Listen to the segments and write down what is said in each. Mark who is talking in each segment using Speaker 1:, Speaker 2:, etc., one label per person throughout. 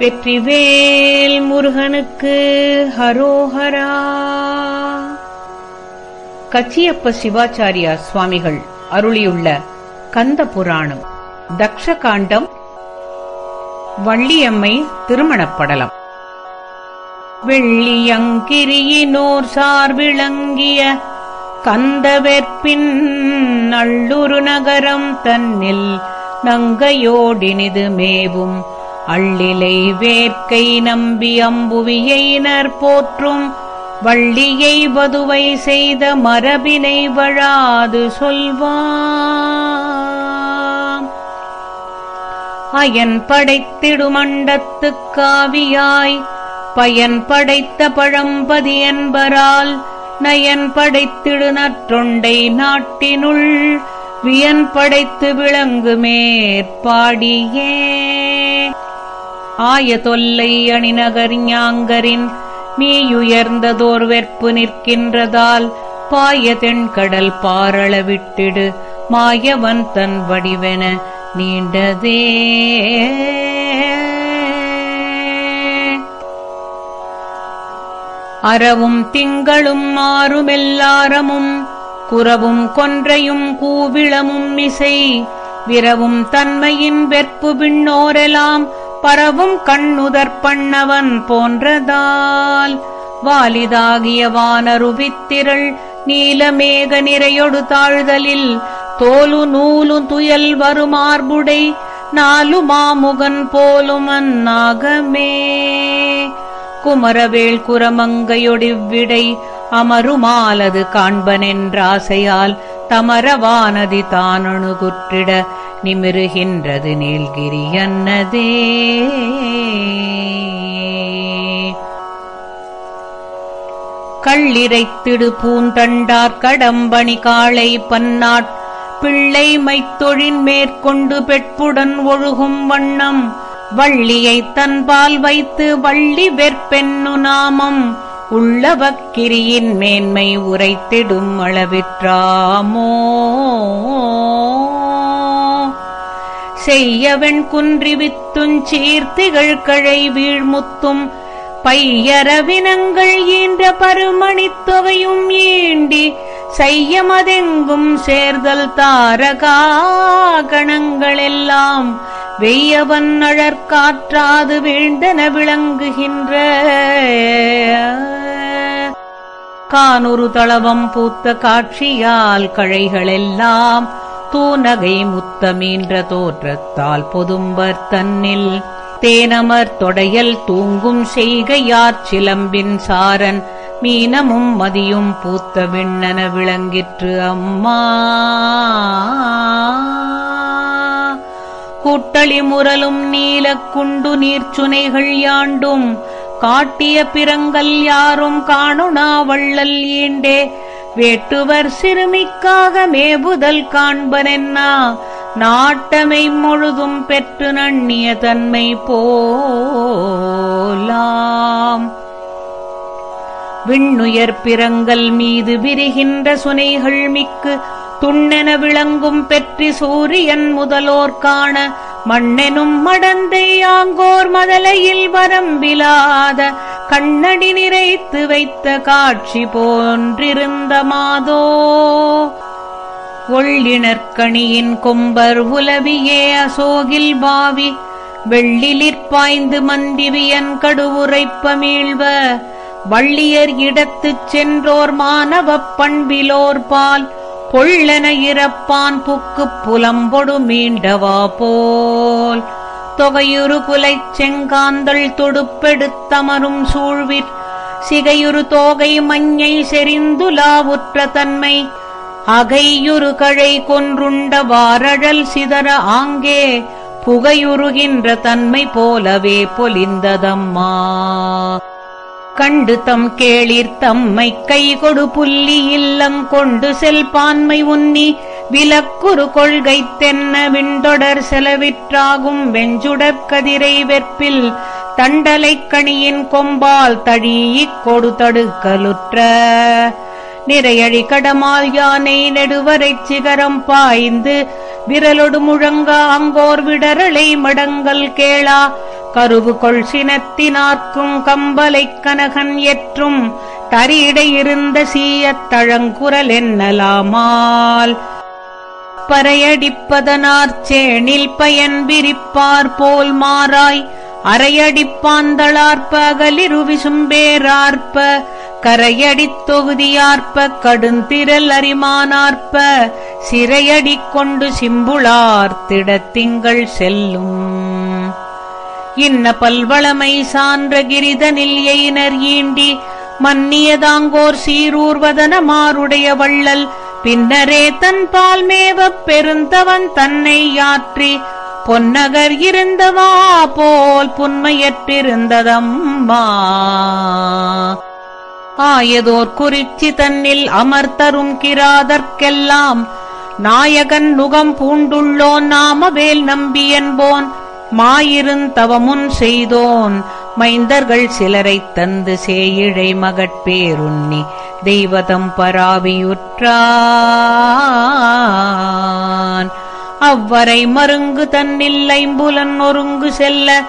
Speaker 1: வெற்றிவேல் முருகனுக்கு ஹரோஹரா. கச்சியப்ப சிவாச்சாரியா சுவாமிகள் அருளியுள்ள கந்த புராணம் தக்ஷகாண்டம் வள்ளியம்மை திருமணப்படலம். வெள்ளியங்கிரியினோர் சார் விளங்கிய கந்தவெற்பின் நல்லுரு நகரம் தன்னில் நங்கையோடினிது மேவும் அள்ளிலை வேர்க்கை நம்பி அம்புவியினர் போற்றும் வள்ளியை வதுவை செய்த மரபினை வழாது சொல்வாம். அயன் படைத்திடுமண்டத்துக் காவியாய் பயன் படைத்த பழம்பதி என்பரால் நயன் படைத்திடு நற்றொண்டை நாட்டினுள் வியன் படைத்து விளங்கு மேற்பாடியே. ஆய தொல்லை அணிநகர் ஞாங்கரின் மீயுயர்ந்ததோர் வெற்பு நிற்கின்றதால் பாய தென்கடல் பாரள விட்டிடு மாயவன் தன் வடிவென நீண்டதே. அறவும் திங்களும் மாறுமெல்லாரமும் குறவும் கொன்றையும் கூவிளமும் இசை விரவும் தன்மையின் வெற்பு விண்ணோரெலாம் பரவும் கண்ணுதற் பண்ணவன் போன்றதால். வாலிதாகிய வானருவித்திரள் நீலமேக நிறையொடு தாழ்தலில். தோலு நூலு துயல் வருமார்புடை நாலு மாமுகன் போலும் அந்நாகமே குமரவேள் குரமங்கையொடிவ்விடை அமருமாலது காண்பனென்றாசையால் தமரவானதி தானணுகுற்றிட. நிமிருகின்றது நீல்கிரி அன்னதே. கள்ளிரைத்திடு பூந்தண்டார் கடம்பணி காளை பன்னாட் பிள்ளை மைத்தொழின் மேற்கொண்டு பெட்புடன் ஒழுகும் வண்ணம். வள்ளியைத் தன்பால் வைத்து வள்ளி வெற்பென்னு நாமம். உள்ளவக்கிரியின் மேன்மை உரைத்திடும் அளவிற்றாமோ? செய்யவெண் குன்றிவித்துஞ் சீர்த்திகள் கழை வீழ்முத்தும் பையரவினங்கள் ஈன்ற பருமணித்தொகையும் ஈண்டி செய்யமதெங்கும் சேர்தல் தாரகாகணங்களெல்லாம் வெய்யவன் அழற்காற்றாது வீழ்ந்தன விளங்குகின்ற. கானுறு தளவம் பூத்த காட்சியால் கழைகளெல்லாம் தூநகை முத்தமீன்ற தோற்றத்தால் பொதும்பர் தன்னில். தேனமர் தொடையல் தூங்கும் செய்கையார் சிலம்பின் சாரன். மீனமும் மதியும் பூத்த விண்ணன விளங்கிற்று அம்மா. கூட்டளி முரலும் நீலக் குண்டு நீர்ச்சுனைகள் யாண்டும். காட்டிய பிறங்கல் யாரும் காணுணா வள்ளல் ஈண்டே. வேட்டுவர் சிறுமிக்காக மேபுதல் காண்பனென்னா நாட்டமை முழுதும் பெற்று நண்ணிய தன்மை போலாம். விண்ணுயர் பிறங்கள் மீது விரிகின்ற சுனைகள் மிக்கு துண்ணென விளங்கும் பெற்றி சூரியன் முதலோர் காண மண்ணெனும் மடந்தை ஆங்கோர் மதலையில் வரம்பிலாத கண்ணடி நிறைத்து வைத்த காட்சி போன்றிருந்த மாதோ. ஒள்ளிணர்கணியின் கொம்பர் உலவியே அசோகில் பாவி வெள்ளிலிற்பாய்ந்து மந்திவியன் கடுவுரைப்ப மீழ்வ வள்ளியர் இடத்துச் சென்றோர் மானவப் பண்பிலோர் பால் பொள்ளென இறப்பான் புக்குப் புலம்பொடு மீண்டவா போல். தொகையுறு குலைச் செங்காந்தள் தொடுப்பெடுத்தமரும் சூழ்விற் சிகையுறு தோகை மஞ்சை செறிந்துலாவுற்ற தன்மை. அகையுறு கழை கொன்றுண்ட வாரழல் சிதற ஆங்கே புகையுறுகின்ற தன்மை போலவே பொலிந்ததம்மா. கண்டு தம் கேளிர் தம்மை கை கொடு புள்ளி இல்லம் கொண்டு செல்பான்மை உன்னி விலக்குறு கொள்கை தென்ன விண்டொடர் செலவிற்றாகும் வெஞ்சுடற் கதிரை வெற்பில் தண்டலைக் கணியின் கொம்பால் தழியிக் கொடு தடுக்கலுற்ற. நிறையழி கடமால் யானை நெடுவரைச் சிகரம் பாய்ந்து விரலொடு முழங்க அங்கோர் விடரலை மடங்கல் கேளா கருவு கொள் சினத்தினார்க்கும் கம்பலைக் கனகன் எற்றும் தரியிடையிருந்த சீயத்தழங்குரல் சீயத் என்னலாமால். பறையடிப்பதனார்ச்சேணில் பயன் விரிப்பார் போல் மாறாய். அரையடிப்பாந்தளார்ப்ப அகலிருவிசும்பேரார்ப்ப கரையடித் தொகுதியார்ப்ப கடுந்திரல் அரிமானார்ப்ப. சிறையடிக் கொண்டு சிம்புளார்த்திடத் திங்கள் செல்லும் இன்ன பல்வளமை சான்ற கிரிதனில் எயினர் ஈண்டி மன்னியதாங்கோர் சீரூர்வதன மாருடைய வள்ளல் பின்னரே தன் பால் மேவப் பெருந்தவன் தன்னை யாற்றி பொன்னகர் இருந்தவா போல் புன்மையற்றிருந்ததம்மா. ஆயதோர் குறிச்சி தன்னில் அமர்த்தரும் கிராதற்கெல்லாம் நாயகன் நுகம் பூண்டுள்ளோன் நாமவேல் நம்பியன்போன் மாயிருந்தவமுன் செய்தோன். மைந்தர்கள் சிலரைத் தந்து சேயிழை மகட்பேருண்ணி. தெய்வதம் பராவியுற்றான். அவ்வரை மருங்கு தன்னில் ஐம்புலன் ஒருங்கு செல்ல.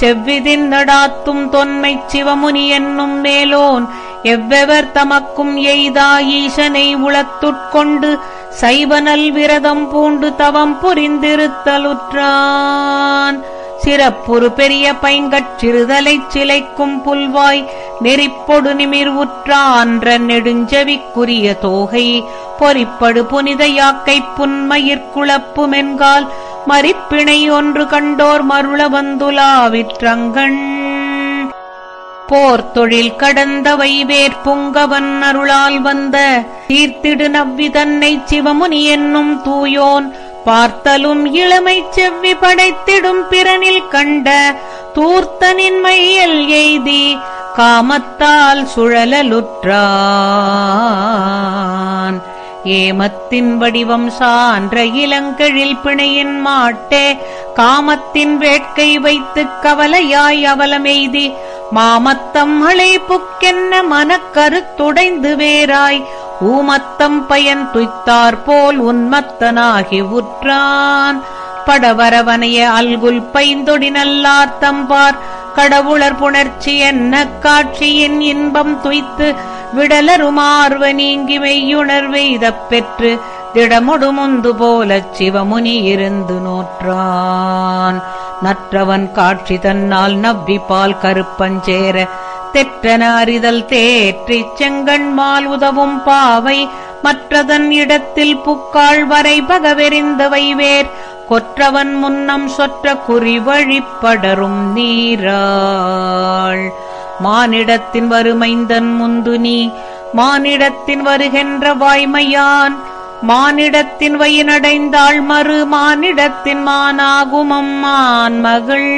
Speaker 1: செவ்விதின் நடாத்தும் தொன்மைச் சிவமுனி என்னும் மேலோன். எவ்வெவர் தமக்கும் எய்தா ஈசனை உளத்துட்கொண்டு. சைவனல் விரதம் பூண்டு தவம் புரிந்திருத்தலுற்றான். சிறப்புறு பெரிய பைங்கச்சிறுதலைச் சிலைக்கும் புல்வாய் நெறிப்பொடு நிமிர்வுற்றான்ற நெடுஞ்செவிக்குரிய தோகை. பொறிப்படு புனித யாக்கைப் புன்மயிர்குழப்புமென்கால் மறிப்பிணை ஒன்று கண்டோர் மருள வந்துலாவிற்றங்கண். போர் தொழில் கடந்தவை வேற்புங்கவன் அருளால் வந்த. தீர்த்திடு நவ்விதன்னைச் சிவமுனி என்னும் தூயோன். பார்த்தலும் இளமைச் செவ்வி படைத்திடும் பிறனில் கண்ட. தூர்த்தனின் மையல் எய்தி காமத்தால் சுழலலுற்றான். ஏமத்தின் வடிவம் சான்ற இளங்கெழில் பிணையின் மாட்டே. காமத்தின் வேட்கை வைத்துக் கவலையாய் அவலமெய்தி. மாமத்தம்களை புக்கென்ன மனக்கருத்துடைந்து வேராய் ஊமத்தம் பயன் துய்த்தாற்போல் உன்மத்தனாகி உற்றான். படவரவனைய அல்குல் பைந்தொடி நல்லார் தம்பார். கடவுளர் புணர்ச்சி என்ன காட்சியின் இன்பம் துய்த்து. விடலருமார்வ நீங்கி மெய்யுணர்வெய்தப் பெற்று. திடமுடுமுந்து போலச் சிவமுனி இருந்து நோற்றான். நற்றவன் காட்சி தன்னால் நவ்விப்பால் கருப்பஞ்சேர தெற்றன அறிதல் தேற்றிச் செங்கண்மால் உதவும் பாவை. மற்றதன் இடத்தில் புக்காள் வரை பகவெறிந்தவை வேர். கொற்றவன் முன்னம் சொற்ற குறி வழிப்படரும் நீராள். மானிடத்தின் வறுமைந்தன் முந்து நீ மானிடத்தின் வருகின்ற வாய்மையான். மானிடத்தின் வயினடைந்தாள் மறு மானிடத்தின் மானாகுமம் மான் மகள்.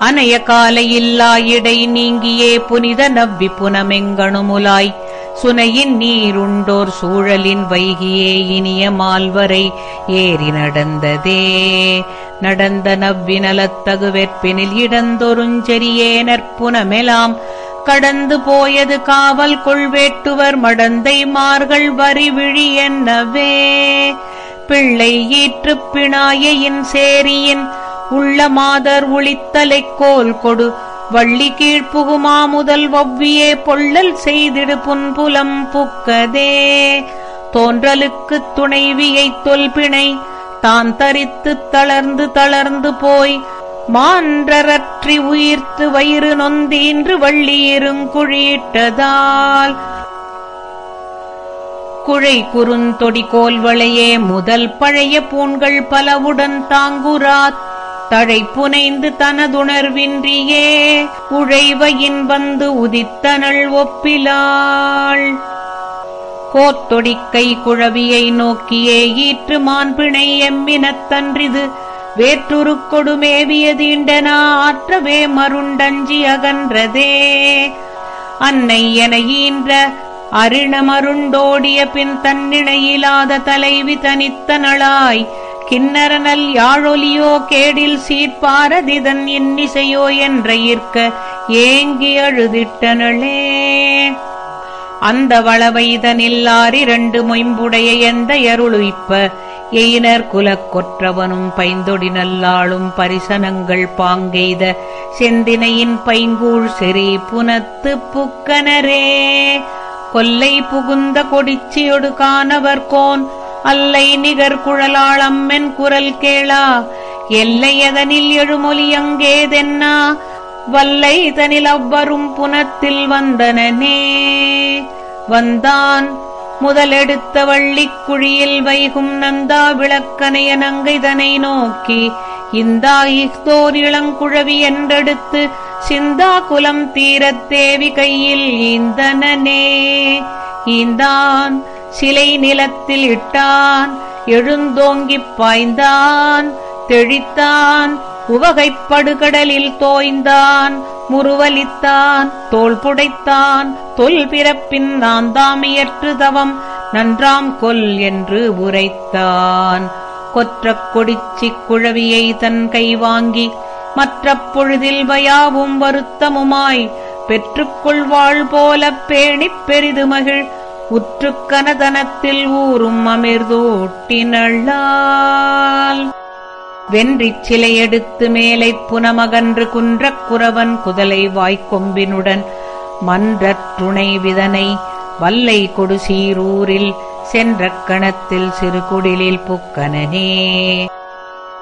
Speaker 1: அனைய காலையில்லா இடை நீங்கியே புனித நவ்வி புனமெங்கணுமுலாய். சுனையின் நீருண்டோர் சூழலின் வைகியே இனிய மால்வரை ஏறி நடந்ததே. நடந்த நவ்வி நலத்தகு வெற்பினில் இடந்தொருஞ்செரியே நற்புனமெலாம் கடந்து போயது காவல் கொள்வேட்டுவர் மடந்தை மார்கள் வரிவிழி என்னவே. பிள்ளை ஈற்றுப் பிணாயின் சேரியின் உள்ள மாதர் உளித்தலைக் கோல் கொடு. வள்ளி கீழ்ப்புகுமா முதல் வவ்வியே பொள்ளல் செய்திடு புன்புலம் புக்கதே. தோன்றலுக்குத் துணைவியைத் தொல்பிணை தான் தரித்துத் தளர்ந்து தளர்ந்து போய் மான்றரற்றி உயிர்த்து வயிறு நொந்தீன்று வள்ளியிருங்குழியிட்டதால் குழை குறுந்தொடி கோல்வளையே முதல் பழைய பூண்கள் பலவுடன் தாங்குராத் தழை புனைந்து தனதுணர்வின்றியே உழைவையின் வந்து உதித்தனள் ஒப்பிலாள். கோத்தொடிக்கை குழவியை நோக்கியே ஈற்று மான்பிணை எம்மினத்தன்றிது. வேற்றுரு கொடுமேவியதீண்டனா ஆற்றவே மருண்டஞ்சி அகன்றதே. அன்னை என ஈன்ற அருணமருண்டோடிய பின் தன்னிணையிலாத தலைவி தனித்தனளாய் கிண்ணரனல் யாழொலியோ கேடில் சீர்பாரதிதன் இன்னிசையோ என்ற ஈர்க்க ஏங்கி அழுதிட்டனளே. அந்த வளவைதனில்லாரிரண்டு மொயம்புடைய எந்த எருளுய்ப்ப எயினர் குலக் கொற்றவனும் பைந்தொடி நல்லாளும் பரிசனங்கள் பாங்கெய்த செந்தினையின் பைங்கூழ் செறி புனத்து புக்கனரே. கொல்லை புகுந்த கொடிச்சியொடு காணவர் கோன். அல்லை நிகர் குழலாளம்மென் குரல் கேளா. எல்லையதனில் எழுமொழி அங்கேதென்னா வல்லை தனில் அவ்வரும் புனத்தில் வந்தனனே. வந்தான் முதலெடுத்த வள்ளிக் குழியில் வைகும் நந்தா விளக்கனைய நங்கைதனை நோக்கி இந்தா இஃதோர் இளங்குழவி என்றெடுத்து சிந்தா குலம் தீரத் தேவி கையில் ஈந்தனே ஈந்தான் சிலை நிலத்தில் இட்டான் எழுந்தோங்கிப் பாய்ந்தான் தெழித்தான் உவகைப்படுகடலில் தோய்ந்தான் முருவலித்தான் தோல் புடைத்தான் தொல் பிறப்பின் நாந்தாமியற்று தவம் நன்றாம் கொல் என்று உரைத்தான். கொற்றக் கொடிச்சிக் குழவியை தன் கை வாங்கி மற்ற பொழுதில் வயாவும் வருத்தமுமாய் பெற்றுக்கொள்வாள் போலப் பேணிப் பெரிது மகிழ் உற்றுக் கனதனத்தில் ஊறும் அமிர்தோட்டினள்ளால் வென்றிச் சிலையெடுத்து மேலைப் புனமகன்று குன்றக் குறவன் குதலை வாய்க்கொம்பினுடன் மன்றத் துணை விதனை வல்லை கொடு சீரூரில் சென்ற கணத்தில் சிறுகுடிலில் புக்கனனே.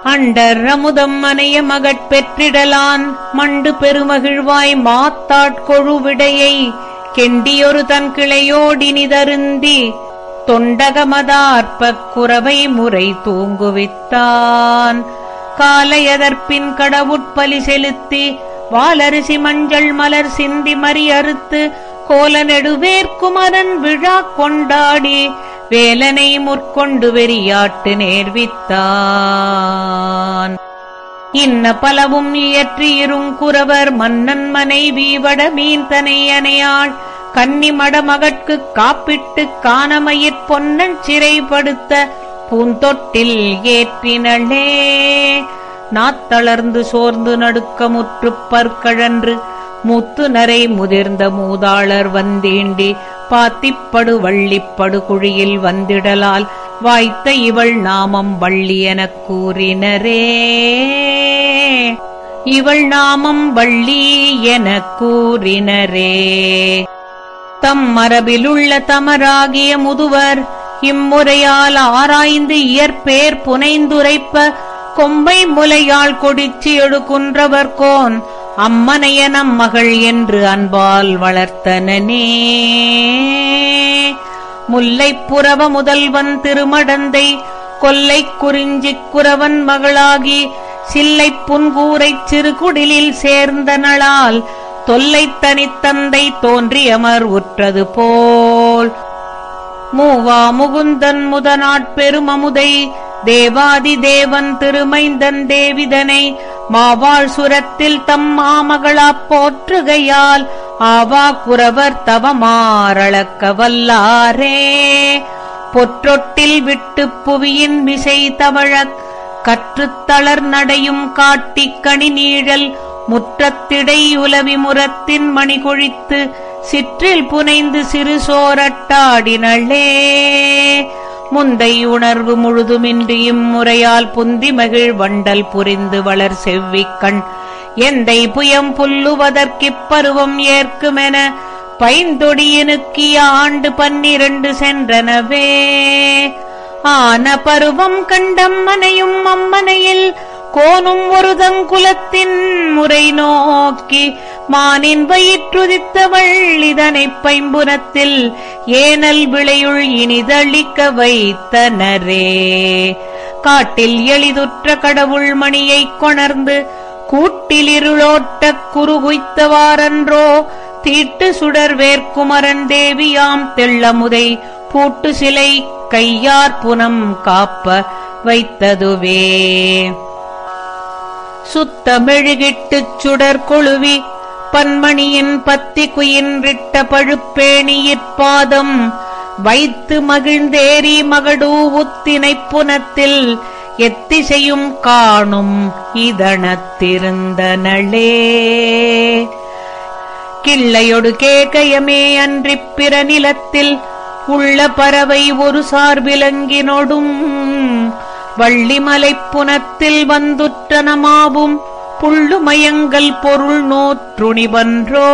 Speaker 1: அண்டர் அமுதம் மனைய மகட் பெற்றிடலான் மண்டு பெருமகிழ்வாய் மாத்தாட்கொழு விடையை கெண்டியொரு தன் கிளையோடினிதருந்தி தொண்டகமதார்ப்பக் குறவை முறை தூங்குவித்தான். காலையதற்பின் கடவுட்பலி செலுத்தி வாலரிசி மஞ்சள் மலர் சிந்தி மறி அறுத்து கோல நெடுவேற்குமரன் விழா கொண்டாடி வேலனை முற்கொண்டு வெறியாட்டு நேர்வித்தான். இன்ன பலவும் இயற்றியிருங் குறவர் மன்னன் மனைவி வட மீன்தனை அணையாள் கன்னி மடமகட்குக் காப்பிட்டுக் காணமயிற் பொன்னன் சிறைப்படுத்த பூந்தொட்டில் ஏற்றினளே. நாத்தளர்ந்து சோர்ந்து நடுக்கமுற்றுப் பற்கழன்று முத்து நரை முதிர்ந்த மூதாளர் வந்தீண்டி பாத்திப்படு வள்ளிப்படு குழியில் வந்திடலால் வாய்த்த இவள் நாமம் வள்ளி எனக் கூறினரே. இவள் நாமம் வள்ளி எனக் கூறினரே. தம் மரபிலுள்ள தமராகிய முதுவர் இம்முறையால் ஆராய்ந்து இயற்பேர் புனைந்துரைப்ப கொம்பை முலையால் கொடிச்சி எழுகுன்றவர்கோன் அம்மனைய நம் மகள் என்று அன்பால் வளர்த்தனனே. முல்லைப்புறவ முதல்வன் திருமடந்தை கொல்லை குறிஞ்சிக் குறவன் மகளாகி சில்லை புன்கூரைச் சிறுகுடிலில் சேர்ந்தனளால் தொல்லை தனித்தந்தை தோன்றியமர் உற்றது போல். மூவா முகுந்தன் முதனாட் பெருமமுதை தேவாதி தேவன் திருமைந்தன் தேவிதனை மாவாள் சுரத்தில் தம் மாமகளாப் போற்றுகையால் ஆவா குறவர் தவமாறளக்க வல்லாரே பொற்றொட்டில் விட்டுப் புவியின் மிசை தவழக் கற்றுத்தளர் நடையும் காட்டிக் கணி நீழல் முற்றத்திடை உலவி முரத்தின் மணி கொழித்து சிற்றில் புனைந்து சிறு சோரட்டாடினளே. முந்தை உணர்வு முழுதுமின்றியும் முறையால் புந்தி மகிழ் வண்டல் புரிந்து வளர் செவ்விக்கண் எந்தை புயம் புல்லுவதற்கிப் பருவம் ஏற்குமென பைந்தொடியினுக்கிய ஆண்டு பன்னிரண்டு சென்றனவே. ஆன பருவம் கண்டம்மனையும் அம்மனையில் கோனும் ஒரு தங்குலத்தின் முறை நோக்கி மானின் வயிற்றுதித்தவள் இதனைப் பைம்புனத்தில் ஏனல் விளையுள் இனிதளிக்க வைத்தனரே. காட்டில் எளிதுற்ற கடவுள் மணியைக் கொணர்ந்து கூட்டிலிருளோட்டக் குறுகுய்த்தவாரன்றோ தீட்டு சுடர் வேர்க்குமரன் தேவியாம் தெள்ளமுதை பூட்டு சிலை கையார் புனம் காப்ப வைத்ததுவே. சுத்தமெழுகிட்டுச் சுடர் கொழுவி பன்மணியின் பத்தி குயின்றிட்ட பழுப்பேணியிற்பாதம் வைத்து மகிழ்ந்தேரி மகடூ உத்தினைப் புனத்தில் எத்திசையும் காணும் இதனத்திருந்த நளே கிள்ளையொடு கேகயமே அன்றிப் பிற நிலத்தில் உள்ள பறவை ஒரு சார்பிலங்கினொடும் வள்ளிமலைப் புனத்தில் வந்துற்றனமாவும் புள்ளுமயங்கள் பொருள் நோற்றுணிவன்றோ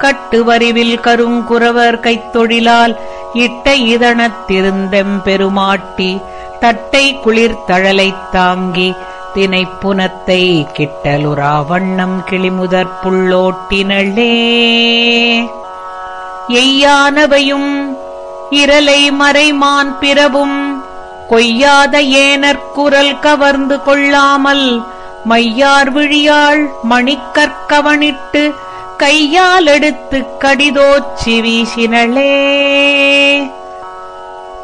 Speaker 1: கட்டுவரிவில் கருங்குறவர் கைத்தொழிலால் இட்ட இதணத்திருந்தெம் பெருமாட்டி தட்டை குளிர்தழலைத் தாங்கி தினைப்புனத்தை கிட்டலுரா வண்ணம் கிளிமுதற் புள்ளோட்டினளே. எய்யானவையும் இரலை மறைமான் பிறவும் கொய்யாத ஏனற்குரல் கவர்ந்து கொள்ளாமல் மையார் விழியாள் மணிக்கற்கவனிட்டு கையால் எடுத்துக் கடிதோச்சி வீசினளே.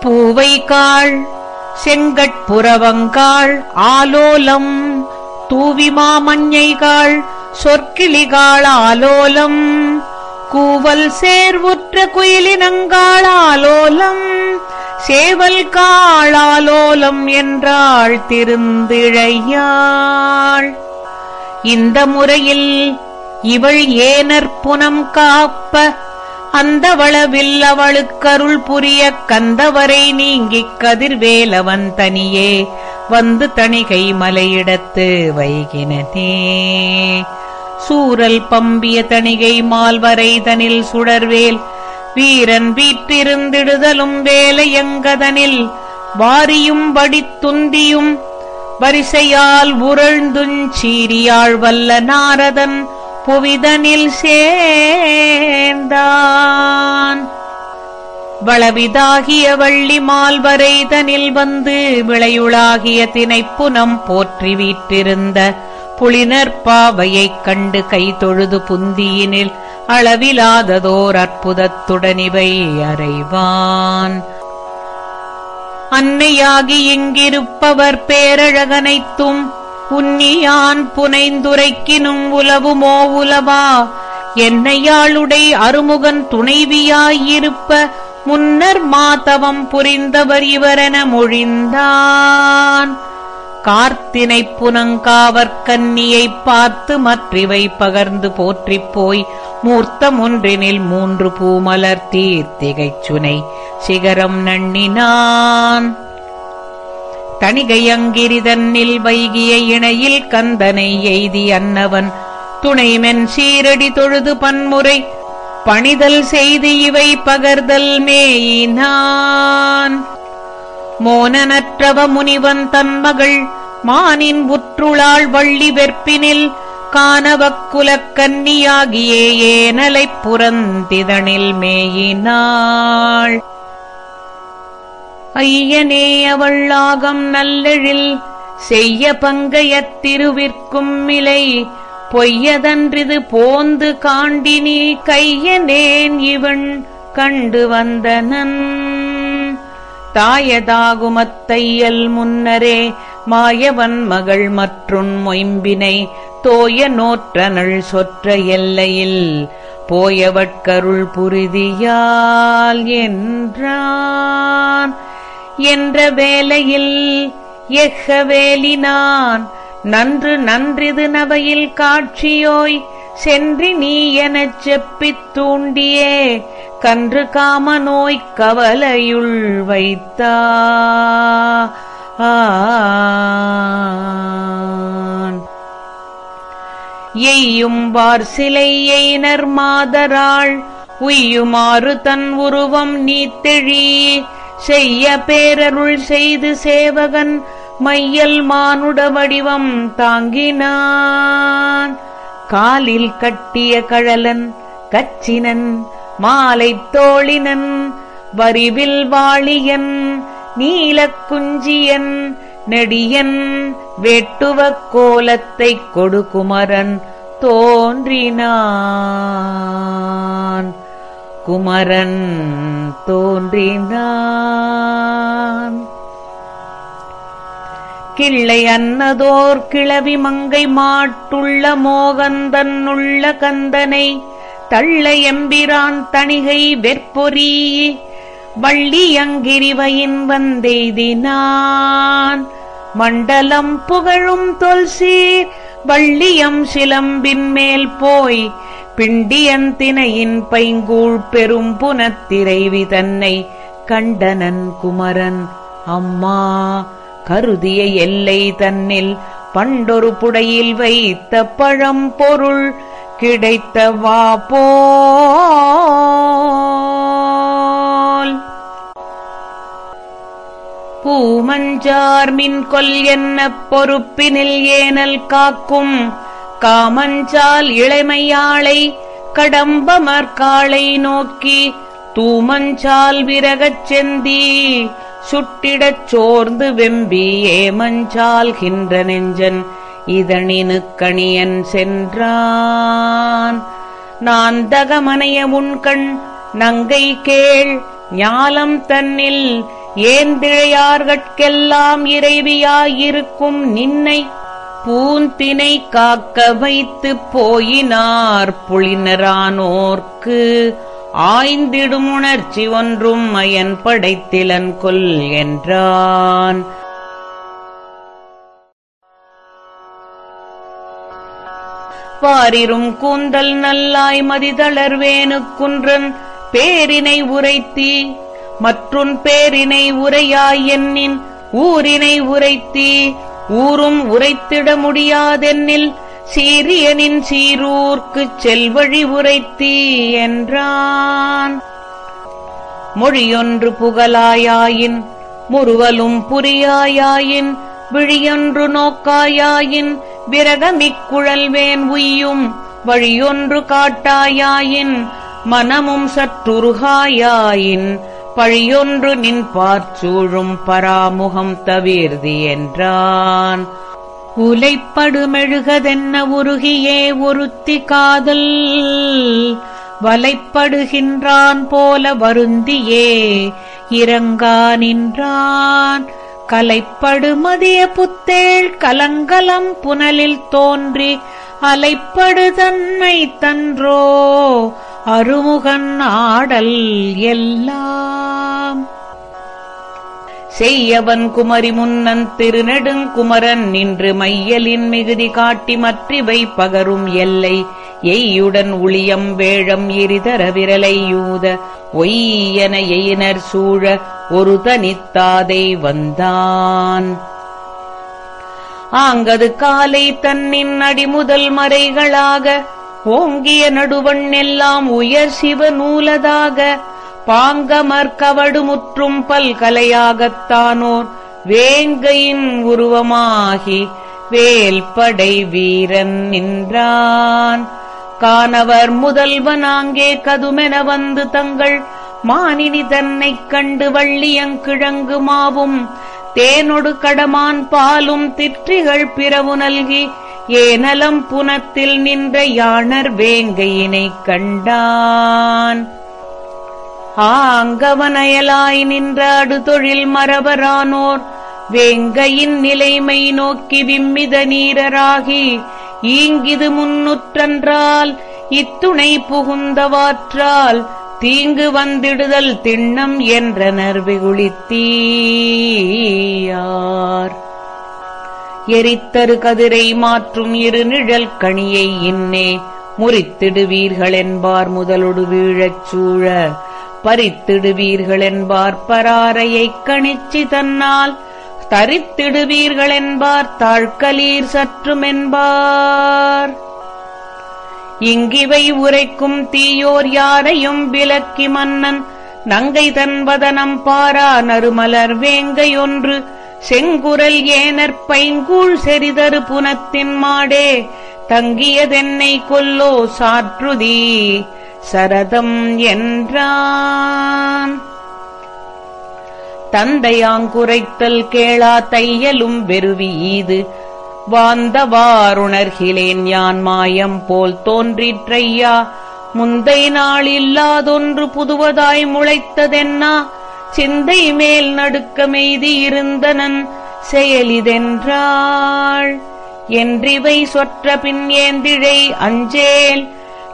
Speaker 1: பூவைகாள் செங்கட்புறவங்காள் ஆலோலம் தூவிமா மஞ்சைகாள் சொற்கிளிகாள் ஆலோலம். கூவல் சேர்வுற்ற குயிலினங்காளாலோலம் சேவல் காளாலோலம் என்றாள் திருந்திழையாள் இந்த முறையில் இவள் ஏனர் புனம் காப்ப அந்த வளவில் அவளுக்கருள் புரிய கந்தவரை நீங்கிக் கதிர்வேலவன் தனியே வந்து தணிகை மலையிடத்து வைகினதே. சூரல் பம்பிய தணிகை மால்வரை தனில் சுடர்வேல். வீரன் வீற்றிருந்திடுதலும் வேலையங்கதனில். வாரியும் வடித்துந்தியும் வரிசையால் உரழ்ந்துஞ் சீரியாழ் வல்ல நாரதன் புவிதனில் சேர்ந்தான். வளவிதாகிய வள்ளி மால்வரை தனில் வந்து விளையுளாகிய தினைப்புனம் போற்றி வீற்றிருந்த புலினர்பாவையைக் கண்டு கைதொழுது புந்தியினில் அளவிலாததோர் அற்புதத்துடனிவை அறைவான். அன்னையாகி இங்கிருப்பவர் பேரழகனைத்தும் உன்னியான் புனைந்துரைக்கினும் உலவுமோ உலவா? என்னையாளுடை அருமுகன் துணைவியாயிருப்ப முன்னர் மாதவம் புரிந்தவர் இவரென மொழிந்தான். கார்த்தினை புனங்காவற்கன்னியைப் பார்த்து மற்றிவை பகர்ந்து போற்றிப் போய் மூர்த்தம் ஒன்றினில் மூன்று பூமலர் தீர்த்திகைச் சுனை. சிகரம் நண்ணினான். தணிகையங்கிரிதன்னில் வைகிய இணையில் கந்தனை எய்தி அன்னவன். துணைமென் சீரடி தொழுது பன்முறை பணிதல் செய்து இவை பகர்தல் மேயினான். மோனனற்றவ முனிவன் தன்மகள் மானின் புற்றுளாள் வள்ளி வெற்பினில் கானவக்குலக் கன்னியாகியே ஏனலைப் புறந்திதனில் மேயினாள். ஐயனே அவள்ளாகம் நல்லெழில் செய்ய பங்கையத் திருவிற்கும் மிலை பொய்யதன்றிது போந்து காண்டினி கையனேன் இவன் கண்டு வந்தனன். தாயதாகுமத்தையல் முன்னரே மாயவன் மகள் மற்றும் மொயம்பினை தோய நோற்றனள் சொற்ற எல்லையில் போயவட்கருள் புரிதியால் என்றான். என்ற வேலையில் எஹவேலினான் நன்று நன்றிது நவையில் காட்சியோய் சென்றி நீ எனச் செப்பித் தூண்டியே கன்று காம நோய்க் கவலையுள் வைத்தா. ஆன். எய்யும் வார் சிலை எய்னர் மாதராள் உய்யுமாறு தன் உருவம் நீத்தெழி செய்ய பேரருள் செய்து சேவகன் மையல் மானுட வடிவம் தாங்கினான் காலில் கட்டிய கழலன் கச்சினன் மாலைத் தோழினன் வரிவில் வாழியன் நீலக்குஞ்சியன் நெடியன் வெட்டுவக் கோலத்தைக் கொடுகுமரன் தோன்றினான். குமரன் தோன்றினான். கிள்ளை அன்னதோர் கிளவி மங்கை மாட்டுள்ள மோகந்தன்னுள்ள கந்தனை தள்ள எம்பிரான் தணிகை வெற்பொறி வள்ளியங்கிரிவையின் வந்தெய்தினான். மண்டலம் புகழும் தொல்சீர் வள்ளியம் சிலம்பின் மேல் போய் பிண்டியந்தினையின் பைங்கூழ் பெரும் புனத்திரைவி தன்னை கண்டனன் குமரன். அம்மா கருதிய எல்லை தன்னில் பண்டொரு புடையில் வைத்த பழம் பொருள் கிடைத்த வா போல் கூமஞ்சார்மின் கொல் என்ன பொறுப்பினில் ஏனல் காக்கும்? காமஞ்சால் இளமையாளை கடம்பமர்காளை நோக்கி தூமஞ்சால் விரகச் செந்தி சுட்டிடச் சோர்ந்து வெம்பி ஏமஞ்சால்கின்ற நெஞ்சன் இதனினு கணியன் சென்றான். நான் தகமனைய உண்கண் நங்கை கேள் ஞாலம் தன்னில் ஏந்திழையார்கட்கெல்லாம் இறைவியாயிருக்கும் நின்னை பூந்தினை காக்க வைத்து போயினார் புளினரானோர்க்கு ஆய்ந்திடும் உணர்ச்சி ஒன்றும் மயன் படைத்திலன் கொல் என்றான். பாரிரும் கூந்தல் நல்லாய் மதிதளர்வேனுக்குன்றன் பேரினை உரைத்தி மற்றும் பேரினை உரையாய் என்னின் ஊரினை உரைத்தி ஊரும் உரைத்திட முடியாதென்னில் சீரியனின் சீரூர்க்குச் செல்வழி உரைத்தி என்றான். மொழியொன்று புகழாயாயின் முறுவலும் புரியாயாயின் விழியொன்று நோக்காயாயின் விரகமிக்குழல்வேன் உய்யும் வழியொன்று காட்டாயாயின் மனமும் சற்றுருகாயாயின் பழியொன்று நின் பார்ச்சூழும் பராமுகம் தவிர்தி என்றான். உலைப்படுமெழுகதென்ன உருகியே ஒருத்தி காதல். வலைப்படுகின்றான் போல வருந்தியே இறங்கா நின்றான். கலைப்படு மதிய புத்தேள் கலங்கலம் புனலில் தோன்றி. அலைப்படு தன்மை தன்றோ அருமுகன் ஆடல் எல்லாம். செய்யவன் குமரி முன்னன் திருநெடுங்குமரன் நின்று மையலின் மிகுதி காட்டி மற்றிவை பகரும் எல்லை. எய்யுடன் உளியம் வேழம் எரிதர விரலை யூத. ஒய்யன எயினர் சூழ ஒரு தனித்தாதை வந்தான். ஆங்கது காலை தன்னின் அடிமுதல் மறைகளாக ஓங்கிய நடுவண்ணெல்லாம் உயர் சிவ நூலதாக பாங்கமர்கவடு முற்றும் பல்கலையாகத்தானோர் வேங்கையின் உருவமாகி வேல்படை வீரன் நின்றான். கானவர் முதல்வனாங்கே கதுமென வந்து தங்கள் மானினி தன்னைக் கண்டு வள்ளியங்கிழங்கு மாவும் தேனொடு கடமான் பாலும் திற்றிகள் பிறவு நல்கி ஏனலம் புனத்தில் நின்ற யாணர் வேங்கையினைக் கண்டான். ஆங்கவனயலாய் நின்ற அடுதொழில் மரபரானோர் வேங்கையின் நிலைமை நோக்கி விம்மித நீரராகி ஈங்கிது முன்னுற்றன்றால் இத்துணை புகுந்தவாற்றால் தீங்கு வந்திடுதல் திண்ணம் என்றனர் விகுளித்தீயார் எரித்தரு கதிரை மாற்றும் இரு நிழல் கணியை இன்னே. முறித்திடுவீர்களென்பார் முதலொடு வீழச் சூழ. பறித்திடுவீர்களென்பார் பராரையைக் கணிச்சி தன்னால். தரித்திடுவீர்களென்பார் தாழ்கலீர் சற்றுமென்பார். இங்கிவை உரைக்கும் தீயோர் யாரையும் விலக்கி மன்னன். நங்கை தன்பதனம் பாரா நறுமலர் வேங்கையொன்று. செங்குரல் ஏனர் பைங்கூழ் செறிதரு புனத்தின் மாடே தங்கியதென்னை கொல்லோ சாற்றுதி சரதம் என்றான். தந்தையாங்குரைத்தல் கேளா தையலும் வெறுவி ஈது வாந்தவாருணர்கிலேன் யான் மாயம் போல் தோன்றிற்றையா முந்தை நாள் இல்லாதொன்று புதுவதாய் முளைத்ததென்னா சிந்தை மேல் நடுக்கமெய்தி இருந்தனன் செயலிதென்றாள். என்றிவை சொற்ற பின் ஏந்திழை அஞ்சேல்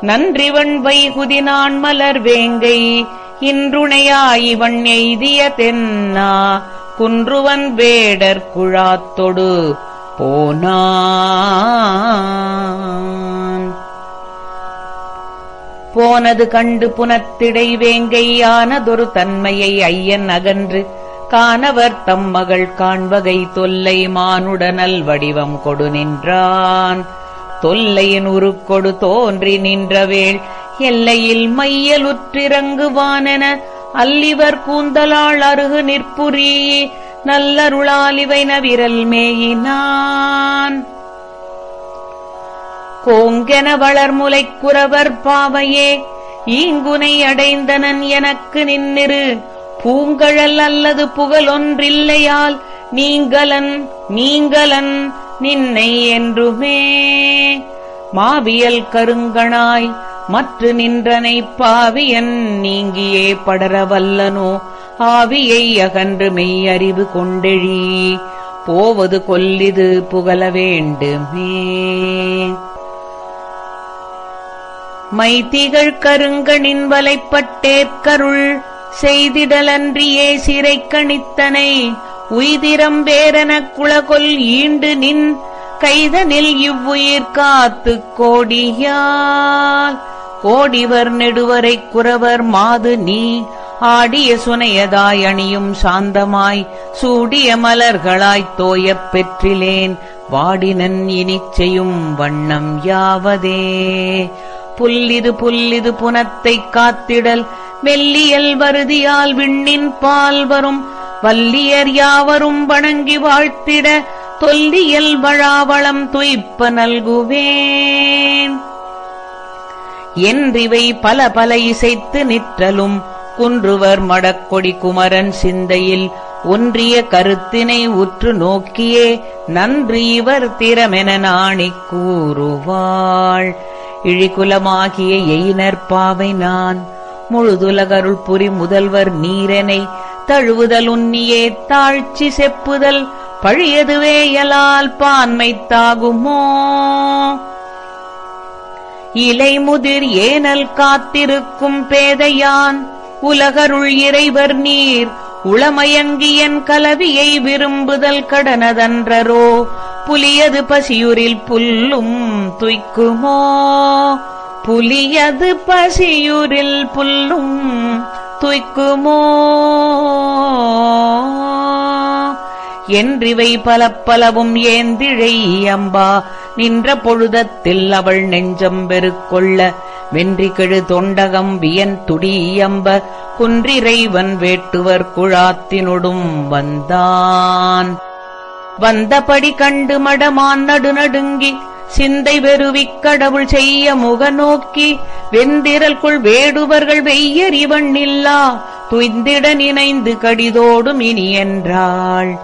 Speaker 1: நன்றிவன் வைகுதி நான் மலர் வேங்கை இன்றுணையாயிவன் எய்திய தென்னா குன்றுவன் வேடர் குழாத்தொடு போனா. போனது கண்டு புனத்திடை வேங்கையானதொரு தன்மையை ஐயன் அகன்று காணவர் தம் மகள் காண்பகை தொல்லை மானுடனல் வடிவம் கொடு நின்றான். தொல்லையின் உருக்கொடு தோன்றி நின்றவேள் எல்லையில் மையலுற்றிறங்குவானென அல்லிவர் கூந்தலாள் அருகு நிற்புரி நல்லருளாலிவை நவிரல் மேயினான். கோங்கென வளர்முலைக் குறவர் பாவையே. ஈங்குனை அடைந்தனன் எனக்கு நின்னிரு. பூங்கழல் அல்லது புகழொன்றில்லையால் நீங்கலன் நீங்கலன் நின்னை என்றுமே. மாவியல் கருங்கணாய் மற்று நின்றனை பாவியன் நீங்கியே படரவல்லனோ ஆவியை அகன்று மெய்யறிவு கொண்டெழி. போவது கொல்லிது புகழ வேண்டுமே. மைதிகள் கருங்கணின் வலைப்பட்டேற்கருள் செய்திடலன்றியே சிறை கணித்தனை உய்திரம் வேரனக் குளகொல் ஈண்டு நின் கைதனில் இவ்வுயிர் காத்து கோடியால் கோடிவர் நெடுவரைக் குறவர் மாது நீ. ஆடிய சுனையதாய் அணியும் சாந்தமாய். சூடிய மலர்களாய்த் தோயப் பெற்றிலேன். வாடினன் இனிச்செய்யும் வண்ணம் யாவதே. புல்லிது புல்லிது புனத்தைக் காத்திடல். மெல்லியல் வருதியால் விண்ணின் பால் வரும். வல்லியர் யாவரும் வணங்கி வாழ்த்திட. தொல்லியல் வழாவளம் துய்ப்ப நல்குவேன். என்றிவை பல பல இசைத்து நிற்றலும். குன்றுவர் மடக்கொடி குமரன் சிந்தையில். ஒன்றிய கருத்தினை உற்று நோக்கியே. நன்றி இவர் திறமென நாணிக் கூறுவாள். இழிகுலமாகிய எயினர் பாவை நான். முழுதுலகருள் புரி முதல்வர் நீரனை. தழுவுதல் உன்னியே தாழ்ச்சி செப்புதல். பழியதுவேயலால் பான்மைத்தாகுமோ இலை முதிர் ஏனல் காத்திருக்கும் பேதையான். உலகருள் இறைவர் நீர். உளமயங்கியன் கலவியை விரும்புதல் கடனதன்றரோ? புலியது பசியுரில் புல்லும் துய்க்குமோ? புலியது பசியுரில் புல்லும் துய்க்குமோ? என்றிவை பல பலவும் ஏந்திழை அம்பா நின்ற பொழுதத்தில் அவள் நெஞ்சம் பெருக்கொள்ள வென்றி கெழு தொண்டகம் வியன் துடியம்ப குன்றிறைவன் வேட்டுவர் குழாத்தினொடும் வந்தான். வந்தபடி கண்டு மடமான் நடுநடுங்கி சிந்தை வெறுவிக் கடவுள் செய்ய முகநோக்கி வெந்திரல்குள் வேடுவர்கள் வெய்யறிவன் இல்லா துய்ந்திட நினைந்து கடிதோடும் இனி என்றாள்.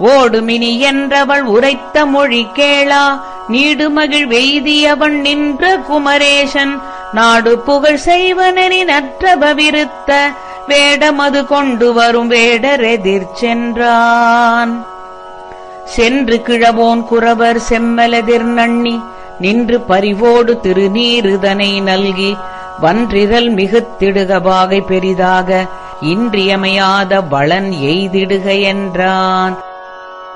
Speaker 1: ஓடுமினி என்றவள் உரைத்த மொழி கேளா நீடுமகிழ் வெய்தியவன் நின்ற குமரேசன் நாடு புகழ் செய்வனி நற்றபவிருத்த வேடமது கொண்டு வரும் வேடரெதிர் சென்றான். சென்று கிழவோன் குறவர் செம்மலதிர் நண்ணி நின்று பரிவோடு திருநீருதனை நல்கி வன்றிரல் மிகுத்திடுகபாகை பெரிதாக இன்றியமையாத வளன் எய்திடுக என்றான்.